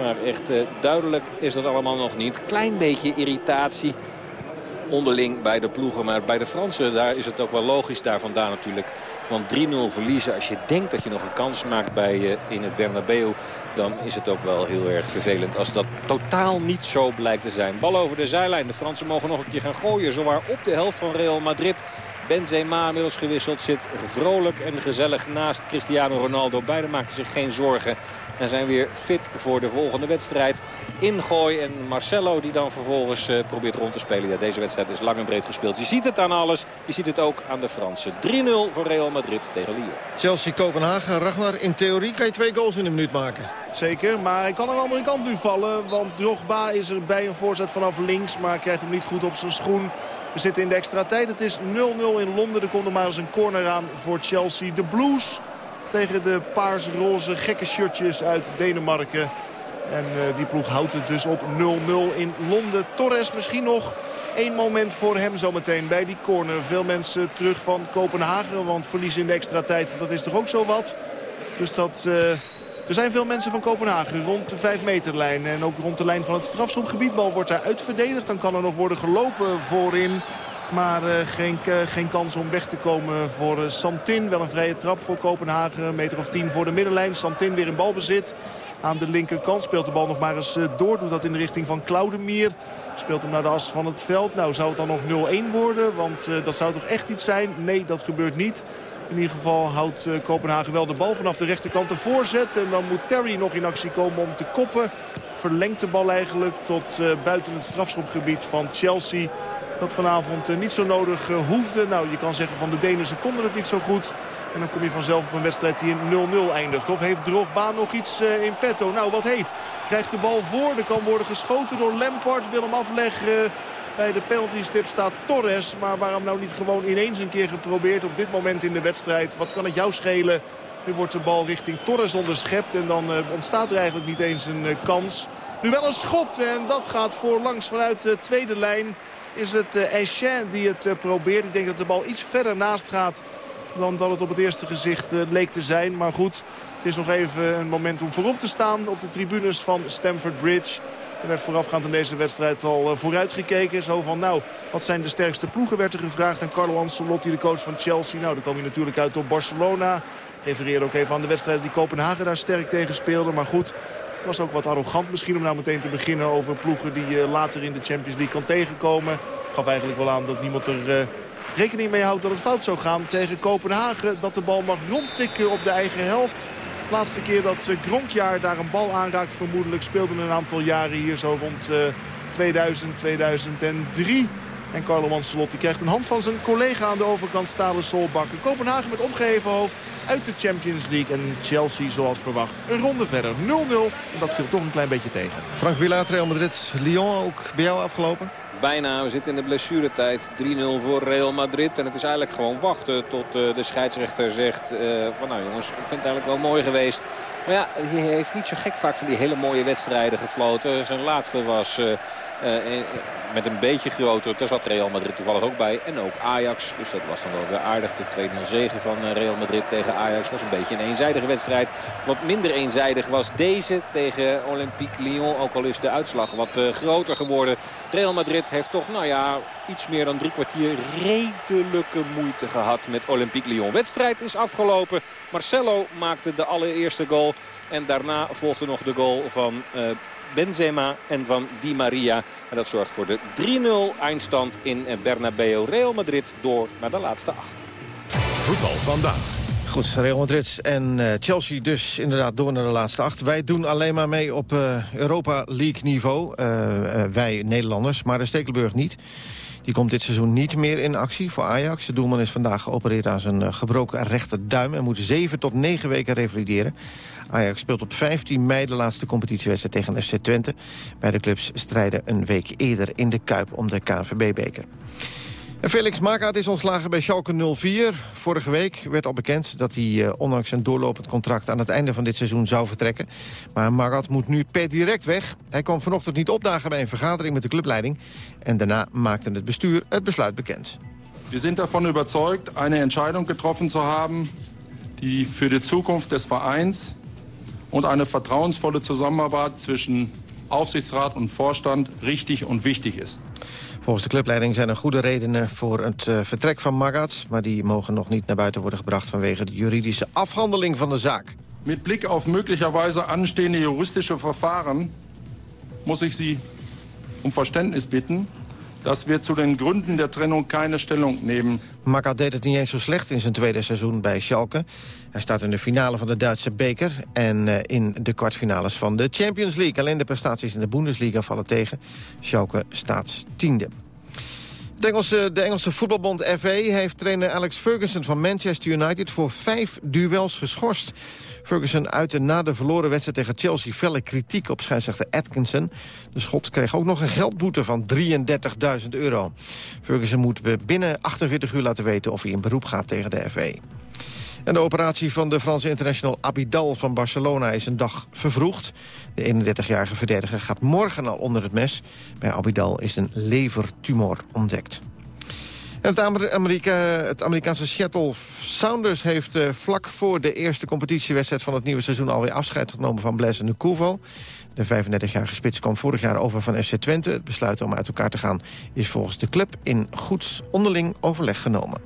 Maar echt eh, duidelijk is dat allemaal nog niet. Klein beetje irritatie onderling bij de ploegen. Maar bij de Fransen daar is het ook wel logisch daar vandaan natuurlijk. Want 3-0 verliezen, als je denkt dat je nog een kans maakt bij, eh, in het Bernabeu... dan is het ook wel heel erg vervelend als dat totaal niet zo blijkt te zijn. Bal over de zijlijn. De Fransen mogen nog een keer gaan gooien. Zowaar op de helft van Real Madrid. Benzema inmiddels gewisseld. Zit vrolijk en gezellig naast Cristiano Ronaldo. Beiden maken zich geen zorgen. En zijn weer fit voor de volgende wedstrijd. Ingooi en Marcelo die dan vervolgens eh, probeert rond te spelen. Ja, deze wedstrijd is lang en breed gespeeld. Je ziet het aan alles. Je ziet het ook aan de Fransen. 3-0 voor Real Madrid tegen Lyon. Chelsea-Kopenhagen. Ragnar, in theorie kan je twee goals in een minuut maken. Zeker, maar hij kan aan de andere kant nu vallen. Want Drogba is er bij een voorzet vanaf links. Maar krijgt hem niet goed op zijn schoen. We zitten in de extra tijd. Het is 0-0 in Londen. Er komt maar eens een corner aan voor Chelsea. De Blues tegen de paars-roze gekke shirtjes uit Denemarken. En eh, die ploeg houdt het dus op 0-0 in Londen. Torres misschien nog één moment voor hem zometeen bij die corner. Veel mensen terug van Kopenhagen, want verliezen in de extra tijd, dat is toch ook zo wat. Dus dat... eh, er zijn veel mensen van Kopenhagen rond de 5 meterlijn. En ook rond de lijn van het strafschopgebied. Bal wordt daar uitverdedigd. Dan kan er nog worden gelopen voorin. Maar eh, geen, eh, geen kans om weg te komen voor eh, Santin. Wel een vrije trap voor Kopenhagen. Een meter of 10 voor de middenlijn. Santin weer in balbezit. Aan de linkerkant speelt de bal nog maar eens door. Doet dat in de richting van Claudemir. Speelt hem naar de as van het veld. Nou, zou het dan nog 0-1 worden? Want dat zou toch echt iets zijn? Nee, dat gebeurt niet. In ieder geval houdt Kopenhagen wel de bal vanaf de rechterkant de voorzet. En dan moet Terry nog in actie komen om te koppen. Verlengt de bal eigenlijk tot buiten het strafschopgebied van Chelsea. Dat vanavond eh, niet zo nodig eh, hoefde. Nou, je kan zeggen van de Denen, ze konden het niet zo goed. En dan kom je vanzelf op een wedstrijd die in 0-0 eindigt. Of heeft Drogba nog iets eh, in petto? Nou, wat heet. Krijgt de bal voor. Er kan worden geschoten door Lampard. Wil hem afleggen. Bij de penaltystip staat Torres. Maar waarom nou niet gewoon ineens een keer geprobeerd op dit moment in de wedstrijd? Wat kan het jou schelen? Nu wordt de bal richting Torres onderschept. En dan ontstaat er eigenlijk niet eens een kans. Nu wel een schot. En dat gaat voorlangs vanuit de tweede lijn. Is het uh, Enchin die het eh, probeert. Ik denk dat de bal iets verder naast gaat dan dat het op het eerste gezicht eh, leek te zijn. Maar goed, het is nog even een moment om voorop te staan op de tribunes van Stamford Bridge. Er werd voorafgaand in deze wedstrijd al eh, vooruitgekeken. Zo van, nou, wat zijn de sterkste ploegen, werd er gevraagd. En Carlo Ancelotti, de coach van Chelsea. Nou, dan kwam hij natuurlijk uit op Barcelona. Refereerde ook even aan de wedstrijd die Kopenhagen daar sterk tegen speelde. Maar goed, was ook wat arrogant misschien om nou meteen te beginnen over ploegen die je later in de Champions League kan tegenkomen. Gaf eigenlijk wel aan dat niemand er eh, rekening mee houdt dat het fout zou gaan tegen Kopenhagen. Dat de bal mag rondtikken op de eigen helft. Laatste keer dat eh, Gronkjaar daar een bal aanraakt vermoedelijk speelde een aantal jaren hier zo rond eh, 2000, 2003. En Carlo Ancelotti krijgt een hand van zijn collega aan de overkant, Stalen Solbakken. Kopenhagen met omgeheven hoofd uit de Champions League. En Chelsea zoals verwacht een ronde verder 0-0. En dat viel toch een klein beetje tegen. Frank Villa, Real Madrid, Lyon ook bij jou afgelopen? Bijna, we zitten in de blessuretijd. 3-0 voor Real Madrid. En het is eigenlijk gewoon wachten tot eh, de scheidsrechter zegt... eh, van nou jongens, ik vind het eigenlijk wel mooi geweest. Maar ja, hij heeft niet zo gek vaak van die hele mooie wedstrijden gefloten. Zijn laatste was eh, met een beetje groter. Daar zat Real Madrid toevallig ook bij. En ook Ajax. Dus dat was dan wel weer aardig. De 2-0 zege van eh, Real Madrid tegen Ajax was een beetje een eenzijdige wedstrijd. Wat minder eenzijdig was deze tegen Olympique Lyon. Ook al is de uitslag wat eh, groter geworden. Real Madrid heeft toch, nou ja, iets meer dan drie kwartier redelijke moeite gehad met Olympique Lyon. Wedstrijd is afgelopen. Marcelo maakte de allereerste goal. En daarna volgde nog de goal van eh, Benzema en van Di Maria. En dat zorgt voor de 3-0 eindstand in Bernabeu. Real Madrid door naar de laatste acht. Voetbal vandaag. Goed, Real Madrid en eh, Chelsea dus inderdaad door naar de laatste acht. Wij doen alleen maar mee op eh, Europa League niveau. eh, wij Nederlanders, maar de Stekelenburg niet. Die komt dit seizoen niet meer in actie voor Ajax. De doelman is vandaag geopereerd aan zijn eh, gebroken rechterduim... en moet zeven tot negen weken revalideren. Ajax speelt op 15 mei de laatste competitiewedstrijd tegen FC Twente. Beide clubs strijden een week eerder in de Kuip om de KNVB-beker. En Felix Magaat is ontslagen bij Schalke 04. Vorige week werd al bekend dat hij eh, ondanks zijn doorlopend contract... aan het einde van dit seizoen zou vertrekken. Maar Magaat moet nu per direct weg. Hij kwam vanochtend niet opdagen bij een vergadering met de clubleiding. En daarna maakte het bestuur het besluit bekend. Wir sind davon überzeugt, eine Entscheidung getroffen zu haben, die für die Zukunft des Vereins und eine vertrauensvolle Zusammenarbeit zwischen Aufsichtsrat und Vorstand richtig und wichtig ist. Volgens de clubleiding zijn er goede redenen voor het eh, vertrek van Magaat... maar die mogen nog niet naar buiten worden gebracht... vanwege de juridische afhandeling van de zaak. Mit Blick auf möglicherweise anstehende juristische Verfahren muss ich Sie um Verständnis bitten, dass wir zu den Gründen der Trennung keine Stellung nehmen. Magaat deed het niet eens zo slecht in zijn tweede seizoen bij Schalke. Hij staat in de finale van de Duitse beker... en eh, in de kwartfinales van de Champions League. Alleen de prestaties in de Bundesliga vallen tegen. Schalke staat tiende. De Engelse, voetbalbond FA heeft trainer Alex Ferguson van Manchester United... voor vijf duels geschorst. Ferguson uitte na de verloren wedstrijd tegen Chelsea... felle kritiek op scheidsrechter Atkinson. De Schot kreeg ook nog een geldboete van 33.000 euro. Ferguson moet binnen 48 uur laten weten... of hij in beroep gaat tegen de FA. De operatie van de Franse international Abidal van Barcelona is een dag vervroegd. De 31-jarige verdediger gaat morgen al onder het mes. Bij Abidal is een levertumor ontdekt. En het, het Amerikaanse Seattle Sounders heeft eh, vlak voor de eerste competitiewedstrijd van het nieuwe seizoen alweer afscheid genomen van Blaise Nukuvo. De 35-jarige spits kwam vorig jaar over van FC Twente. Het besluit om uit elkaar te gaan is volgens de club in goeds onderling overleg genomen.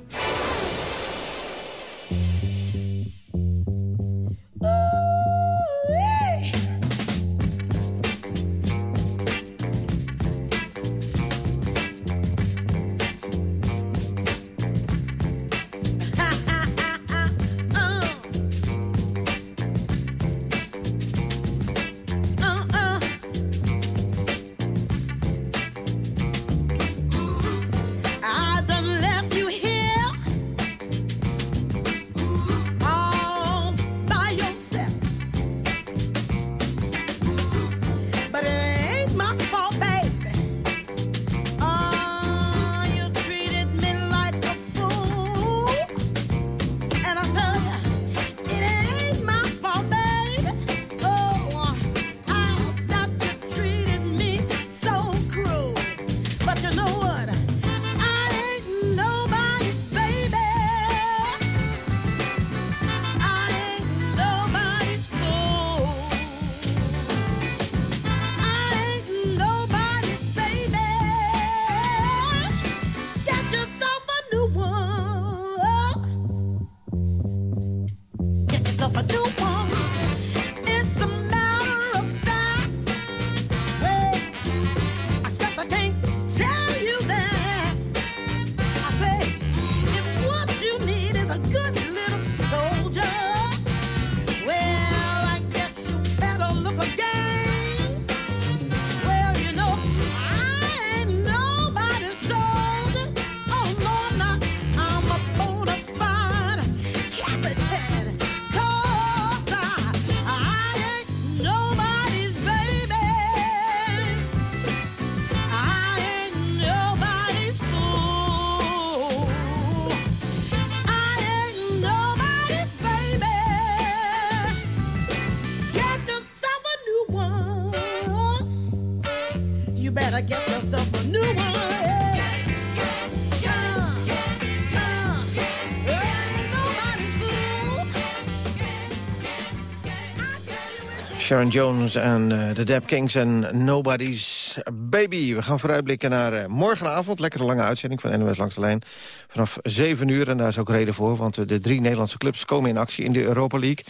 Sharon Jones en eh, de Dap Kings en Nobody's Baby. We gaan vooruitblikken naar eh, morgenavond. Lekkere lange uitzending van NOS Langs de Lijn. Vanaf 7 uur, en daar is ook reden voor... want eh, de drie Nederlandse clubs komen in actie in de Europa League.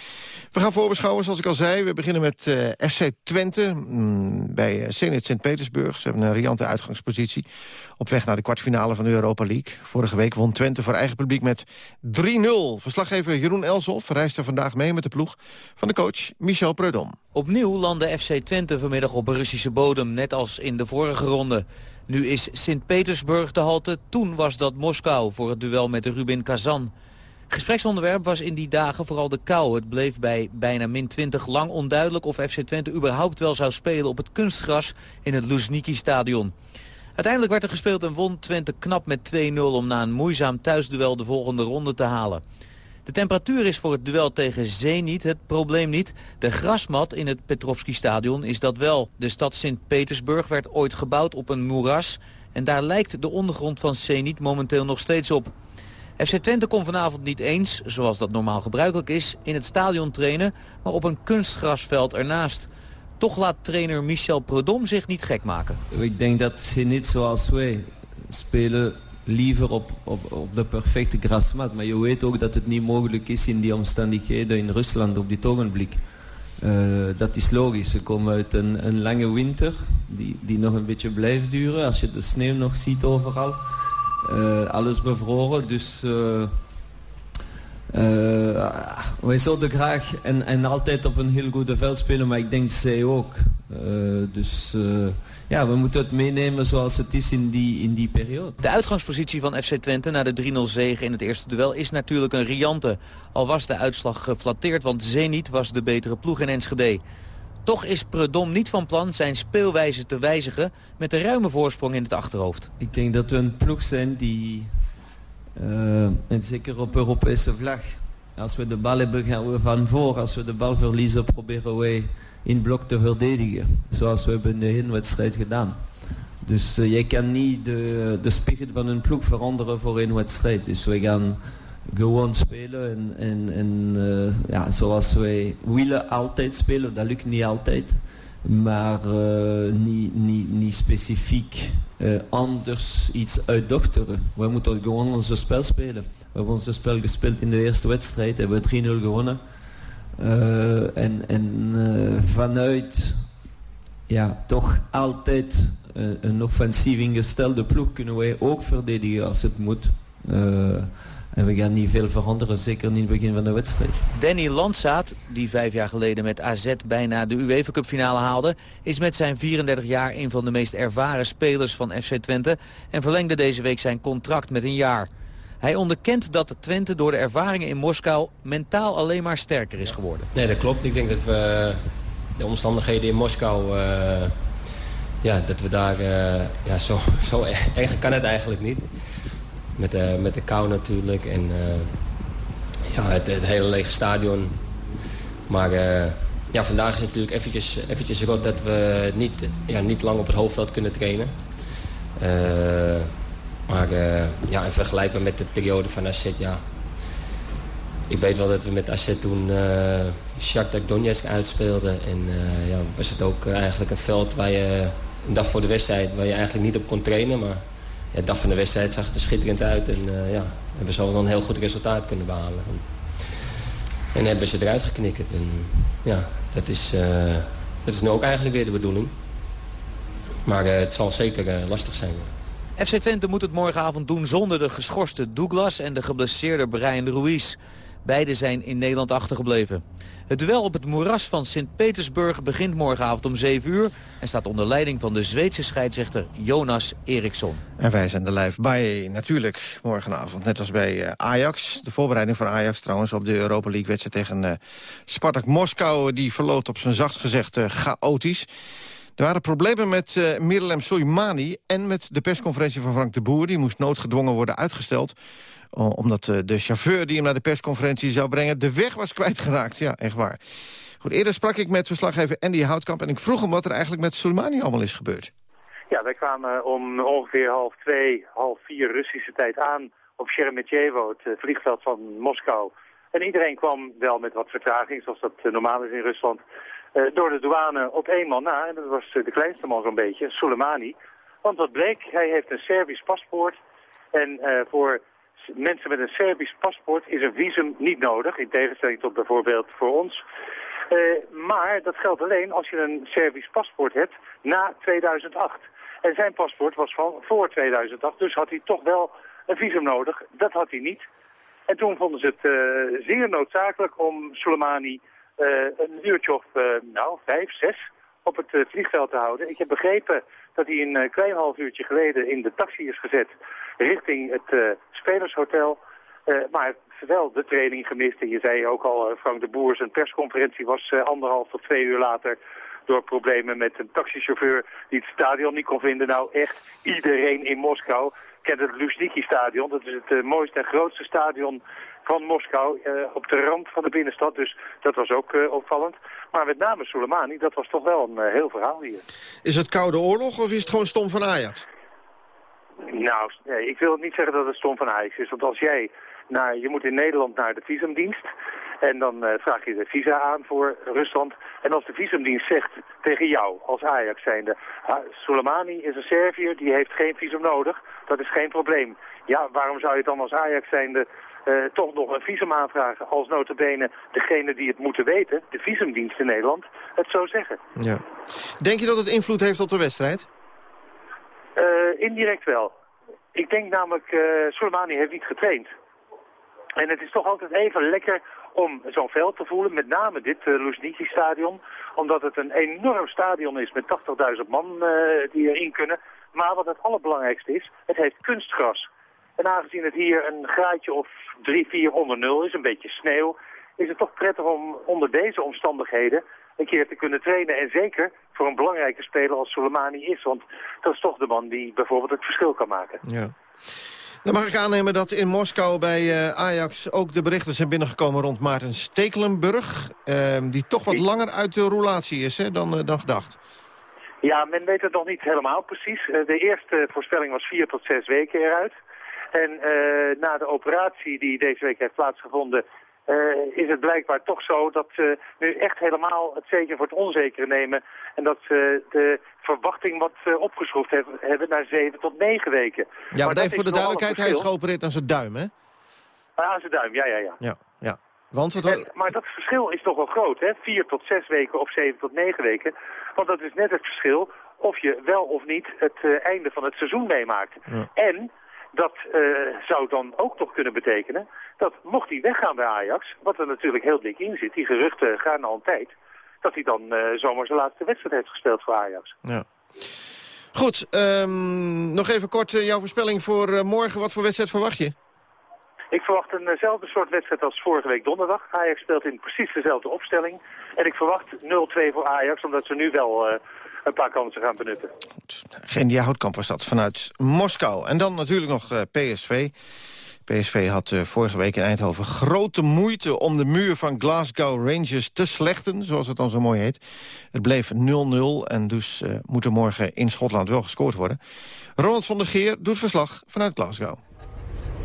We gaan voorbeschouwen, zoals ik al zei. We beginnen met eh, FC Twente mm, bij eh, Zenit Sint-Petersburg. Ze hebben een riante uitgangspositie op weg naar de kwartfinale van de Europa League. Vorige week won Twente voor eigen publiek met 3-0. Verslaggever Jeroen Elshoff reist er vandaag mee met de ploeg van de coach Michel Preudom. Opnieuw landde FC Twente vanmiddag op Russische bodem, net als in de vorige ronde. Nu is Sint-Petersburg de halte, toen was dat Moskou voor het duel met Rubin Kazan. Gespreksonderwerp was in die dagen vooral de kou. Het bleef bij bijna min 20 lang onduidelijk of FC Twente überhaupt wel zou spelen op het kunstgras in het Luzhniki-stadion. Uiteindelijk werd er gespeeld en won Twente knap met 2-0 om na een moeizaam thuisduel de volgende ronde te halen. De temperatuur is voor het duel tegen Zenit het probleem niet. De grasmat in het Petrovski-stadion is dat wel. De stad Sint-Petersburg werd ooit gebouwd op een moeras... en daar lijkt de ondergrond van Zenit momenteel nog steeds op. FC Twente kon vanavond niet eens, zoals dat normaal gebruikelijk is... in het stadion trainen, maar op een kunstgrasveld ernaast. Toch laat trainer Michel Predom zich niet gek maken. Ik denk dat ze niet zoals wij spelen liever op, op, op de perfecte grasmat. Maar je weet ook dat het niet mogelijk is in die omstandigheden in Rusland op dit ogenblik. Eh, dat is logisch. Ze komen uit een, een lange winter die, die nog een beetje blijft duren. Als je de sneeuw nog ziet overal. Eh, alles bevroren. Dus eh, eh, wij zouden graag en, en altijd op een heel goede veld spelen. Maar ik denk zij ook. Dus ja, we moeten het meenemen zoals het is in die, in die periode. De uitgangspositie van FC Twente na de 3-0 zege in het eerste duel is natuurlijk een riante. Al was de uitslag geflatteerd, want Zenit was de betere ploeg in Enschede. Toch is Predom niet van plan zijn speelwijze te wijzigen met een ruime voorsprong in het achterhoofd. Ik denk dat we een ploeg zijn die, eh, en zeker op Europese vlag, als we de bal hebben gaan we van voor. Als we de bal verliezen proberen wij in blok te verdedigen. Zoals we hebben in de hele wedstrijd gedaan. Dus uh, je kan niet de, de spirit van een ploeg veranderen voor een wedstrijd. Dus we gaan gewoon spelen en, en, en uh, ja, zoals wij willen altijd spelen. Dat lukt niet altijd. Maar uh, niet, niet, niet specifiek uh, anders iets uitdokteren. We moeten gewoon ons spel spelen. We hebben ons spel gespeeld in de eerste wedstrijd. Hebben we 3-0 gewonnen. En en vanuit ja, toch altijd een offensief ingestelde ploeg kunnen wij ook verdedigen als het moet. En we gaan niet veel veranderen, zeker niet in het begin van de wedstrijd. Danny Landsaat, die vijf jaar geleden met AZ bijna de UEFA Cup finale haalde... is met zijn 34 jaar een van de meest ervaren spelers van FC Twente... en verlengde deze week zijn contract met een jaar. Hij onderkent dat Twente door de ervaringen in Moskou mentaal alleen maar sterker is geworden. Nee, dat klopt. Ik denk dat we de omstandigheden in Moskou... Uh, ja, dat we daar... Uh, ja, zo, *laughs* zo erg kan het eigenlijk niet. Met de, met de kou natuurlijk en uh, ja, het, hele lege stadion. Maar uh, ja, vandaag is het natuurlijk eventjes, eventjes rot dat we niet, ja, niet lang op het hoofdveld kunnen trainen. Uh, maar ja, in vergelijking met de periode van AZ, ja. Ik weet wel dat we met AZ toen Shakhtar Donetsk uitspeelden. En ja, was het ook eigenlijk een veld waar je een dag voor de wedstrijd waar je eigenlijk niet op kon trainen. Maar de dag van de wedstrijd zag het er schitterend uit. En uh, ja, we zouden dan een heel goed resultaat kunnen behalen. En hebben ze eruit geknikkerd. En ja, dat is, eh, dat is nu ook eigenlijk weer de bedoeling. Maar eh, het zal zeker lastig zijn. FC Twente moet het morgenavond doen zonder de geschorste Douglas en de geblesseerde Brian Ruiz. Beide zijn in Nederland achtergebleven. Het duel op het moeras van Sint-Petersburg begint morgenavond om 7 uur... en staat onder leiding van de Zweedse scheidsrechter Jonas Eriksson. En wij zijn er live bij, natuurlijk, morgenavond. Net als bij eh, Ajax. De voorbereiding van Ajax trouwens op de Europa League-wedstrijd tegen eh, Spartak Moskou. Die verloopt op zijn zachtst gezegd eh, chaotisch. Er waren problemen met Mirelem Soleimani en met de persconferentie van Frank de Boer. Die moest noodgedwongen worden uitgesteld. O- Omdat eh, de chauffeur die hem naar de persconferentie zou brengen... de weg was kwijtgeraakt. Ja, echt waar. Goed, eerder sprak ik met verslaggever Andy Houtkamp... en ik vroeg hem wat er eigenlijk met Soleimani allemaal is gebeurd. Ja, wij kwamen om ongeveer half twee, half vier Russische tijd aan op Sheremetyevo, het eh, vliegveld van Moskou. En iedereen kwam wel met wat vertraging, zoals dat eh, normaal is in Rusland, door de douane op één man na. En dat was de kleinste man zo'n beetje, Soleimani. Want wat bleek, hij heeft een Serbisch paspoort. En voor mensen met een Serbisch paspoort is een visum niet nodig, in tegenstelling tot bijvoorbeeld voor ons. Eh, maar dat geldt alleen als je een Serbisch paspoort hebt na 2008. En zijn paspoort was van voor 2008, dus had hij toch wel een visum nodig. Dat had hij niet. En toen vonden ze het eh, zeer noodzakelijk om Soleimani eh, een uurtje of, nou, vijf, zes op het vliegveld te houden. Ik heb begrepen dat hij een klein half uurtje geleden in de taxi is gezet richting het eh, Spelershotel. Eh, maar wel de training gemist. En je zei ook al, eh, Frank de Boer, zijn persconferentie was anderhalf tot twee uur later door problemen met een taxichauffeur die het stadion niet kon vinden. Nou echt, iedereen in Moskou kent het Luzhniki-stadion. Dat is het mooiste en grootste stadion van Moskou op de rand van de binnenstad. Dus dat was ook opvallend. Maar met name Soleimani, dat was toch wel een heel verhaal hier. Is het Koude Oorlog of is het gewoon stom van Ajax? Nou, nee, ik wil niet zeggen dat het stom van Ajax is. Want als jij naar, je moet in Nederland naar de visumdienst. En dan eh, vraag je de visa aan voor Rusland. En als de visumdienst zegt tegen jou, als Ajax zijnde... "Ah, Soleimani is een Serviër, die heeft geen visum nodig. Dat is geen probleem. Ja, waarom zou je dan als Ajax zijnde eh, toch nog een visum aanvragen... als notabene degene die het moeten weten, de visumdienst in Nederland, het zo zeggen? Ja. Denk je dat het invloed heeft op de wedstrijd? Eh, indirect wel. Ik denk namelijk, eh Soleimani heeft niet getraind. En het is toch altijd even lekker om zo'n veld te voelen, met name dit uh, Luzhniki-stadion. Omdat het een enorm stadion is met 80.000 man eh, die erin kunnen. Maar wat het allerbelangrijkste is, het heeft kunstgras. En aangezien het hier een graadje of 3, 4 onder nul is, een beetje sneeuw... is het toch prettig om onder deze omstandigheden een keer te kunnen trainen. En zeker voor een belangrijke speler als Soleimani is. Want dat is toch de man die bijvoorbeeld het verschil kan maken. Ja. Dan mag ik aannemen dat in Moskou bij eh, Ajax ook de berichten zijn binnengekomen rond Maarten Stekelenburg. ehm, die toch wat langer uit de roulatie is hè, dan, eh, dan gedacht. Ja, men weet het nog niet helemaal precies. Eh, de eerste voorspelling was vier tot zes weken eruit. En na de operatie die deze week heeft plaatsgevonden... eh, is het blijkbaar toch zo dat ze nu echt helemaal het zeker voor het onzekere nemen. En dat ze de verwachting wat eh, opgeschroefd hebben, hebben naar zeven tot negen weken. Ja, maar even voor de duidelijkheid, hij is geopereerd aan zijn duim, hè? Ah, aan zijn duim, ja, ja, ja. Ja, ja. Want. En- maar dat verschil is toch wel groot, hè? Vier tot zes weken of zeven tot negen weken. Want dat is net het verschil of je wel of niet het eh, einde van het seizoen meemaakt. En dat eh, zou dan ook nog kunnen betekenen dat mocht hij weggaan bij Ajax, wat er natuurlijk heel dik in zit, die geruchten gaan al een tijd, dat hij dan eh, zomaar zijn laatste wedstrijd heeft gespeeld voor Ajax. Ja. Goed, ehm, nog even kort eh, jouw voorspelling voor morgen. Wat voor wedstrijd verwacht je? Ik verwacht eenzelfde soort wedstrijd als vorige week donderdag. Ajax speelt in precies dezelfde opstelling. En ik verwacht 0-2 voor Ajax, omdat ze nu wel een paar kansen gaan benutten. Houtkamp was dat vanuit Moskou. En dan natuurlijk nog eh, PSV. PSV had eh, vorige week in Eindhoven grote moeite om de muur van Glasgow Rangers te slechten, zoals het dan zo mooi heet. Het bleef 0-0 en dus eh, moet er morgen in Schotland wel gescoord worden. Ronald van der Geer doet verslag vanuit Glasgow.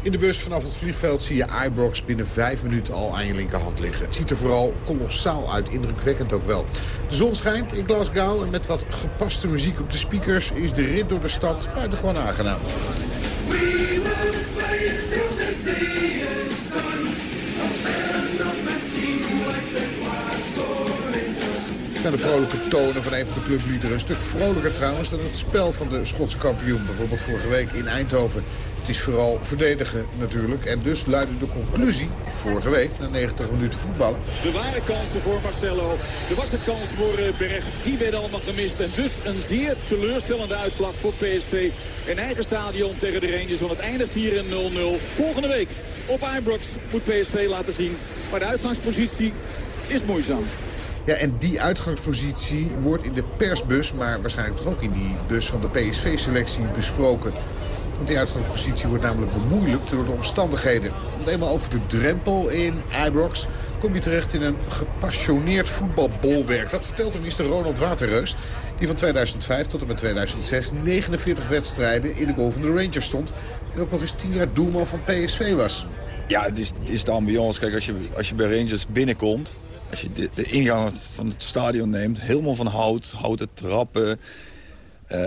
In de bus vanaf het vliegveld zie je Ibrox binnen vijf minuten al aan je linkerhand liggen. Het ziet er vooral kolossaal uit, indrukwekkend ook wel. De zon schijnt in Glasgow en met wat gepaste muziek op de speakers... is de rit door de stad buitengewoon aangenaam. Zijn de vrolijke tonen van een van de clubliederen. Een stuk vrolijker trouwens dan het spel van de Schotse kampioen. Bijvoorbeeld vorige week in Eindhoven. Is vooral verdedigen natuurlijk. En dus luidde de conclusie vorige week, na 90 minuten voetbal. Er waren kansen voor Marcelo. Er was een kans voor eh, Berg. Die werden allemaal gemist. En dus een zeer teleurstellende uitslag voor PSV. In eigen stadion tegen de Rangers. Want het eindigt hier in 0-0. Volgende week op Ibrox moet PSV laten zien. Maar de uitgangspositie is moeizaam. Ja, en die uitgangspositie wordt in de persbus, maar waarschijnlijk toch ook in die bus van de PSV-selectie besproken. Want die uitgangspositie wordt namelijk bemoeilijkt door de omstandigheden. Want eenmaal over de drempel in Ibrox kom je terecht in een gepassioneerd voetbalbolwerk. Dat vertelt minister Ronald Waterreus, die van 2005 tot en met 2006 49 wedstrijden in de goal van de Rangers stond. En ook nog eens 10 jaar doelman van PSV was. Ja, het is, het is de ambiance. Kijk, als je, als je bij Rangers binnenkomt... als je de, de ingang van het stadion neemt... helemaal van hout, houten trappen... Eh,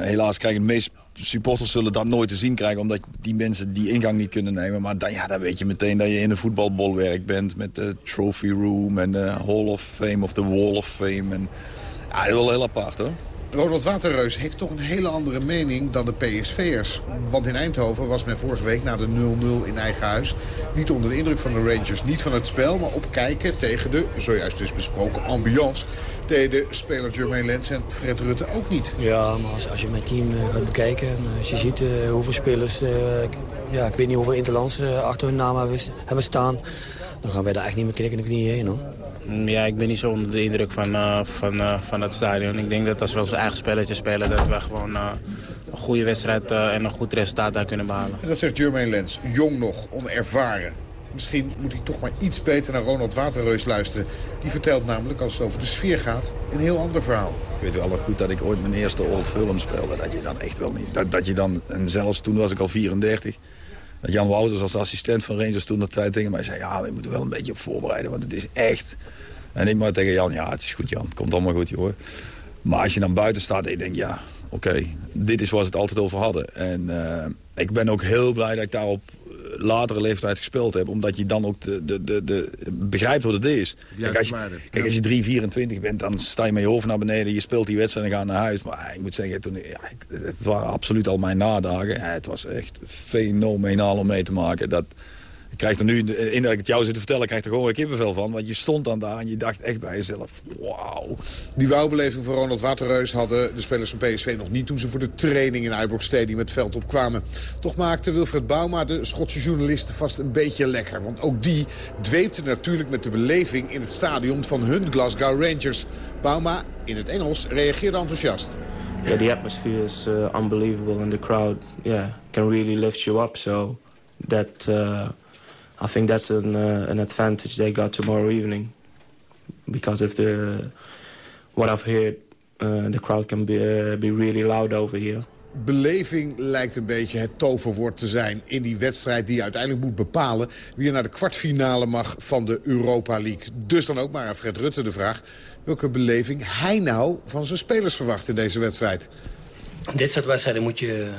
helaas krijgen de meeste supporters zullen dat nooit te zien krijgen... omdat die mensen die ingang niet kunnen nemen. Maar dan, ja, dan weet je meteen dat je in een voetbalbolwerk bent... met de trophy room en de Hall of Fame of de Wall of Fame. En, ja, dat is wel heel apart, hoor. Ronald Waterreus heeft toch een hele andere mening dan de PSV'ers. Want in Eindhoven was men vorige week na de 0-0 in eigen huis... niet onder de indruk van de Rangers, niet van het spel... maar opkijken tegen de, zojuist dus besproken, ambiance... deden speler Jermaine Lens en Fred Rutte ook niet. Ja, maar als, als je mijn team eh, gaat bekijken... en als je ziet eh, hoeveel spelers... eh, ja, ik weet niet hoeveel interlands eh, achter hun naam hebben staan... dan gaan wij daar echt niet meer knikken in de knieën heen, hoor. Mm, Ja, ik ben niet zo onder de indruk van, eh, van, eh, van het stadion. Ik denk dat als we ons eigen spelletje spelen... dat we gewoon eh, een goede wedstrijd eh, en een goed resultaat daar kunnen behalen. En dat zegt Jermaine Lens, jong nog, onervaren. Misschien moet hij toch maar iets beter naar Ronald Waterreus luisteren. Die vertelt namelijk, als het over de sfeer gaat, een heel ander verhaal. Ik weet wel nog goed dat ik ooit mijn eerste Old Film speelde. Dat je dan echt wel niet... Dat, dat je dan, en zelfs toen was ik al 34... Jan Wouters als assistent van Rangers toen dat tijd tegen mij zei... ja, we moeten wel een beetje op voorbereiden, want het is echt... En ik maar tegen Jan, ja, het is goed Jan, het komt allemaal goed joh. Maar als je dan buiten staat je denkt, ja, oké, dit is waar ze het altijd over hadden. En eh, ik ben ook heel blij dat ik daar op eh, latere leeftijd gespeeld heb. Omdat je dan ook de, de, de, de, begrijpt wat het is. Kijk als, je, kijk, als je 3, 24 bent, dan sta je met je hoofd naar beneden. Je speelt die wedstrijd en gaat naar huis. Maar eh, ik moet zeggen, toen, ja, het waren absoluut al mijn nadagen. Ja, het was echt fenomenaal om mee te maken. Dat, ik krijg er nu, in dat ik het jou zit te vertellen, krijg ik er gewoon een kippenvel van. Want je stond dan daar en je dacht echt bij jezelf, wauw. Die wouwbeleving van Ronald Waterreus hadden de spelers van PSV nog niet... toen ze voor de training in Ibrox Stadium het veld opkwamen. Toch maakte Wilfred Bouma de Schotse journalisten vast een beetje lekker. Want ook die dweepte natuurlijk met de beleving in het stadion van hun Glasgow Rangers. Bouma, in het Engels, reageerde enthousiast. Yeah, the atmosphere is uh, unbelievable and the crowd yeah, can really lift you up. So that uh, I think that's an, uh, an advantage they got tomorrow evening. Because of the what I've heard, uh, the crowd can be, uh, be really loud over here. Beleving lijkt een beetje het toverwoord te zijn in die wedstrijd die uiteindelijk moet bepalen wie er naar de kwartfinale mag van de Europa League. Dus dan ook maar aan Fred Rutte de vraag welke beleving hij nou van zijn spelers verwacht in deze wedstrijd. Dit soort wedstrijden moet je,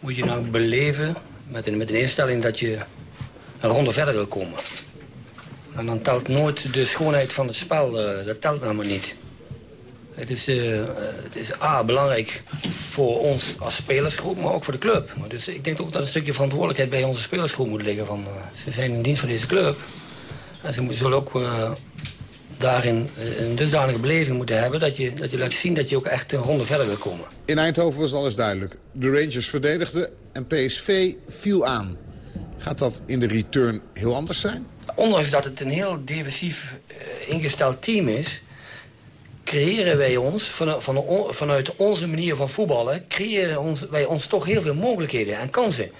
moet je nou beleven met een, met een instelling dat je een ronde verder wil komen. En dan telt nooit de schoonheid van het spel, eh, dat telt namelijk niet. Het is, eh, het is A, belangrijk voor ons als spelersgroep, maar ook voor de club. Dus ik denk ook dat een stukje verantwoordelijkheid bij onze spelersgroep moet liggen. Van, eh, ze zijn in dienst van deze club. En ze zullen ook daarin een dusdanige beleving moeten hebben... Dat je, dat je laat zien dat je ook echt een ronde verder wil komen. In Eindhoven was alles duidelijk. De Rangers verdedigden en PSV viel aan. Gaat dat in de return heel anders zijn? Ondanks dat het een heel defensief eh, ingesteld team is... creëren wij ons, van, van, vanuit onze manier van voetballen... creëren ons, wij ons toch heel veel mogelijkheden en kansen.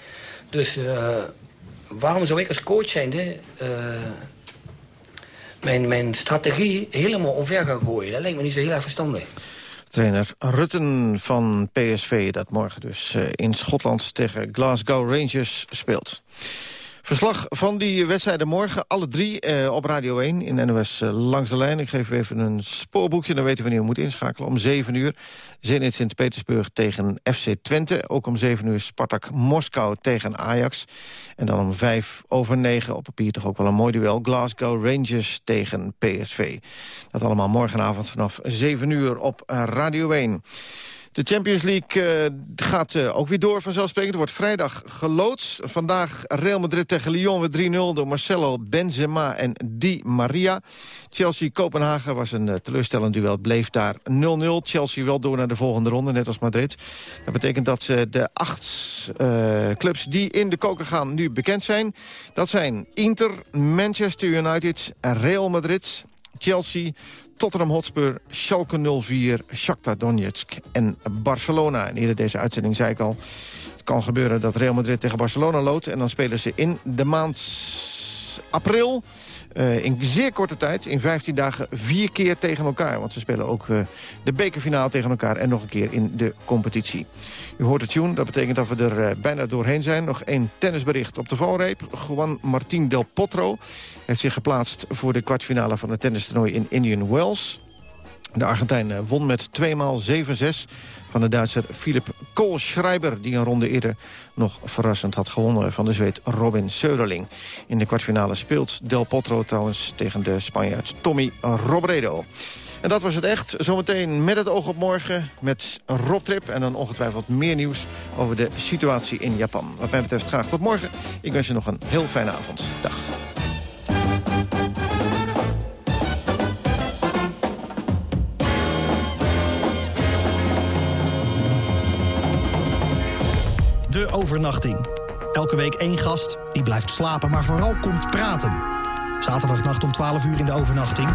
Dus eh, waarom zou ik als coach zijnde... eh, mijn, mijn strategie helemaal omver gaan gooien? Dat lijkt me niet zo heel erg verstandig. Trainer Rutten van PSV, dat morgen dus eh, in Schotland tegen Glasgow Rangers speelt. Verslag van die wedstrijden morgen, alle drie eh, op Radio 1 in NOS eh, Langs de Lijn. Ik geef u even een spoorboekje, dan weten we wanneer we moeten inschakelen. Om 7 uur Zenit Sint-Petersburg tegen FC Twente. Ook om 7 uur Spartak Moskou tegen Ajax. En dan om 5 over 9 op papier toch ook wel een mooi duel. Glasgow Rangers tegen PSV. Dat allemaal morgenavond vanaf 7 uur op eh, Radio 1. De Champions League eh, gaat eh, ook weer door vanzelfsprekend. Er wordt vrijdag geloodst. Vandaag Real Madrid tegen Lyon met 3-0 door Marcelo Benzema en Di Maria. Chelsea-Kopenhagen was een eh, teleurstellend duel. Bleef daar 0-0. Chelsea wel door naar de volgende ronde, net als Madrid. Dat betekent dat ze de acht clubs die in de koker gaan nu bekend zijn. Dat zijn Inter, Manchester United, Real Madrid, Chelsea, Tottenham Hotspur, Schalke 04, Shakhtar Donetsk en Barcelona. En eerder deze uitzending zei ik al... het kan gebeuren dat Real Madrid tegen Barcelona loodt... en dan spelen ze in de maand april... eh, in zeer korte tijd, in 15 dagen, vier keer tegen elkaar. Want ze spelen ook eh, de bekerfinale tegen elkaar... en nog een keer in de competitie. U hoort de tune, dat betekent dat we er eh, bijna doorheen zijn. Nog één tennisbericht op de valreep. Juan Martín del Potro heeft zich geplaatst voor de kwartfinale van het tennistoernooi in Indian Wells. De Argentijn eh, won met 2 maal 7-6 van de Duitser Philip Kohlschreiber... die een ronde eerder nog verrassend had gewonnen van de Zweed Robin Söderling. In de kwartfinale speelt Del Potro trouwens tegen de Spanjaard Tommy Robredo. En dat was het echt. Zometeen met het oog op morgen met Rob Trip... en dan ongetwijfeld meer nieuws over de situatie in Japan. Wat mij betreft graag tot morgen. Ik wens je nog een heel fijne avond. Dag. De overnachting. Elke week één gast die blijft slapen, maar vooral komt praten. Zaterdagnacht om 12 uur in de overnachting.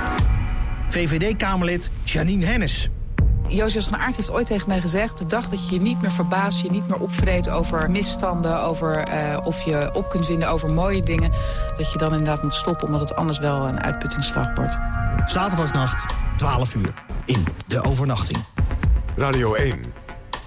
VVD-Kamerlid Janine Hennis. Josias van Aert heeft ooit tegen mij gezegd... de dag dat je je niet meer verbaast, je niet meer opvreet over misstanden... over eh, of je op kunt winden over mooie dingen... dat je dan inderdaad moet stoppen, omdat het anders wel een uitputtingsslag wordt. Zaterdagnacht, 12 uur, in de overnachting. Radio 1.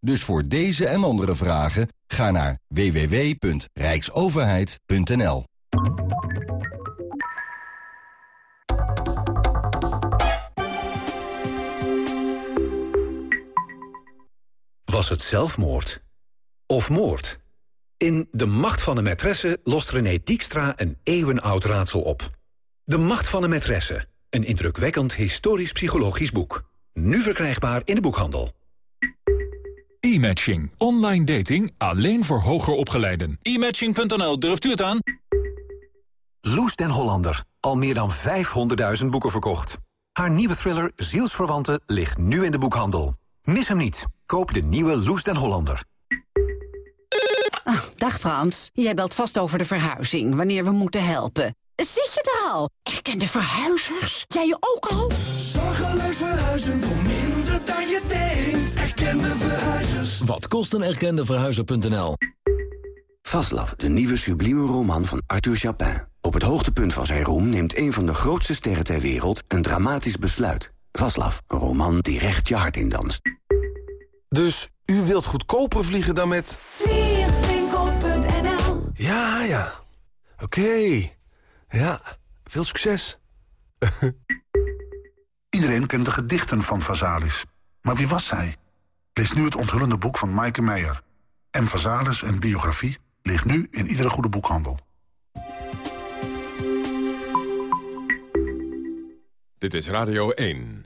Dus voor deze en andere vragen ga naar www.rijksoverheid.nl. Was het zelfmoord? Of moord? In De Macht van de Maîtresse lost René Diekstra een eeuwenoud raadsel op. De Macht van de Maîtresse. Een indrukwekkend historisch-psychologisch boek. Nu verkrijgbaar in de boekhandel. E-matching. Online dating alleen voor hoger opgeleiden. E-matching.nl, durft u het aan? Loes den Hollander. Al meer dan 500.000 boeken verkocht. Haar nieuwe thriller Zielsverwanten ligt nu in de boekhandel. Mis hem niet. Koop de nieuwe Loes den Hollander. Dag Frans, jij belt vast over de verhuizing, wanneer we moeten helpen. Zit je er al? Erkende verhuizers? Jij je ook al? Zorgeloos verhuizen voor minder dan je denkt. Erkende verhuizers. Wat kost een erkende verhuizer.nl? Vaslav, de nieuwe sublieme roman van Arthur Chapin. Op het hoogtepunt van zijn roem neemt een van de grootste sterren ter wereld een dramatisch besluit. Vaslav, een roman die recht je hart in danst. Dus u wilt goedkoper vliegen dan met... Vliegwinkel.nl Ja, ja. Oké. Ja, veel succes. *laughs* Iedereen kent de gedichten van Vazalis. Maar wie was zij? Lees nu het onthullende boek van Maaike Meijer. M. Vazalis, een biografie, ligt nu in iedere goede boekhandel. Dit is Radio 1.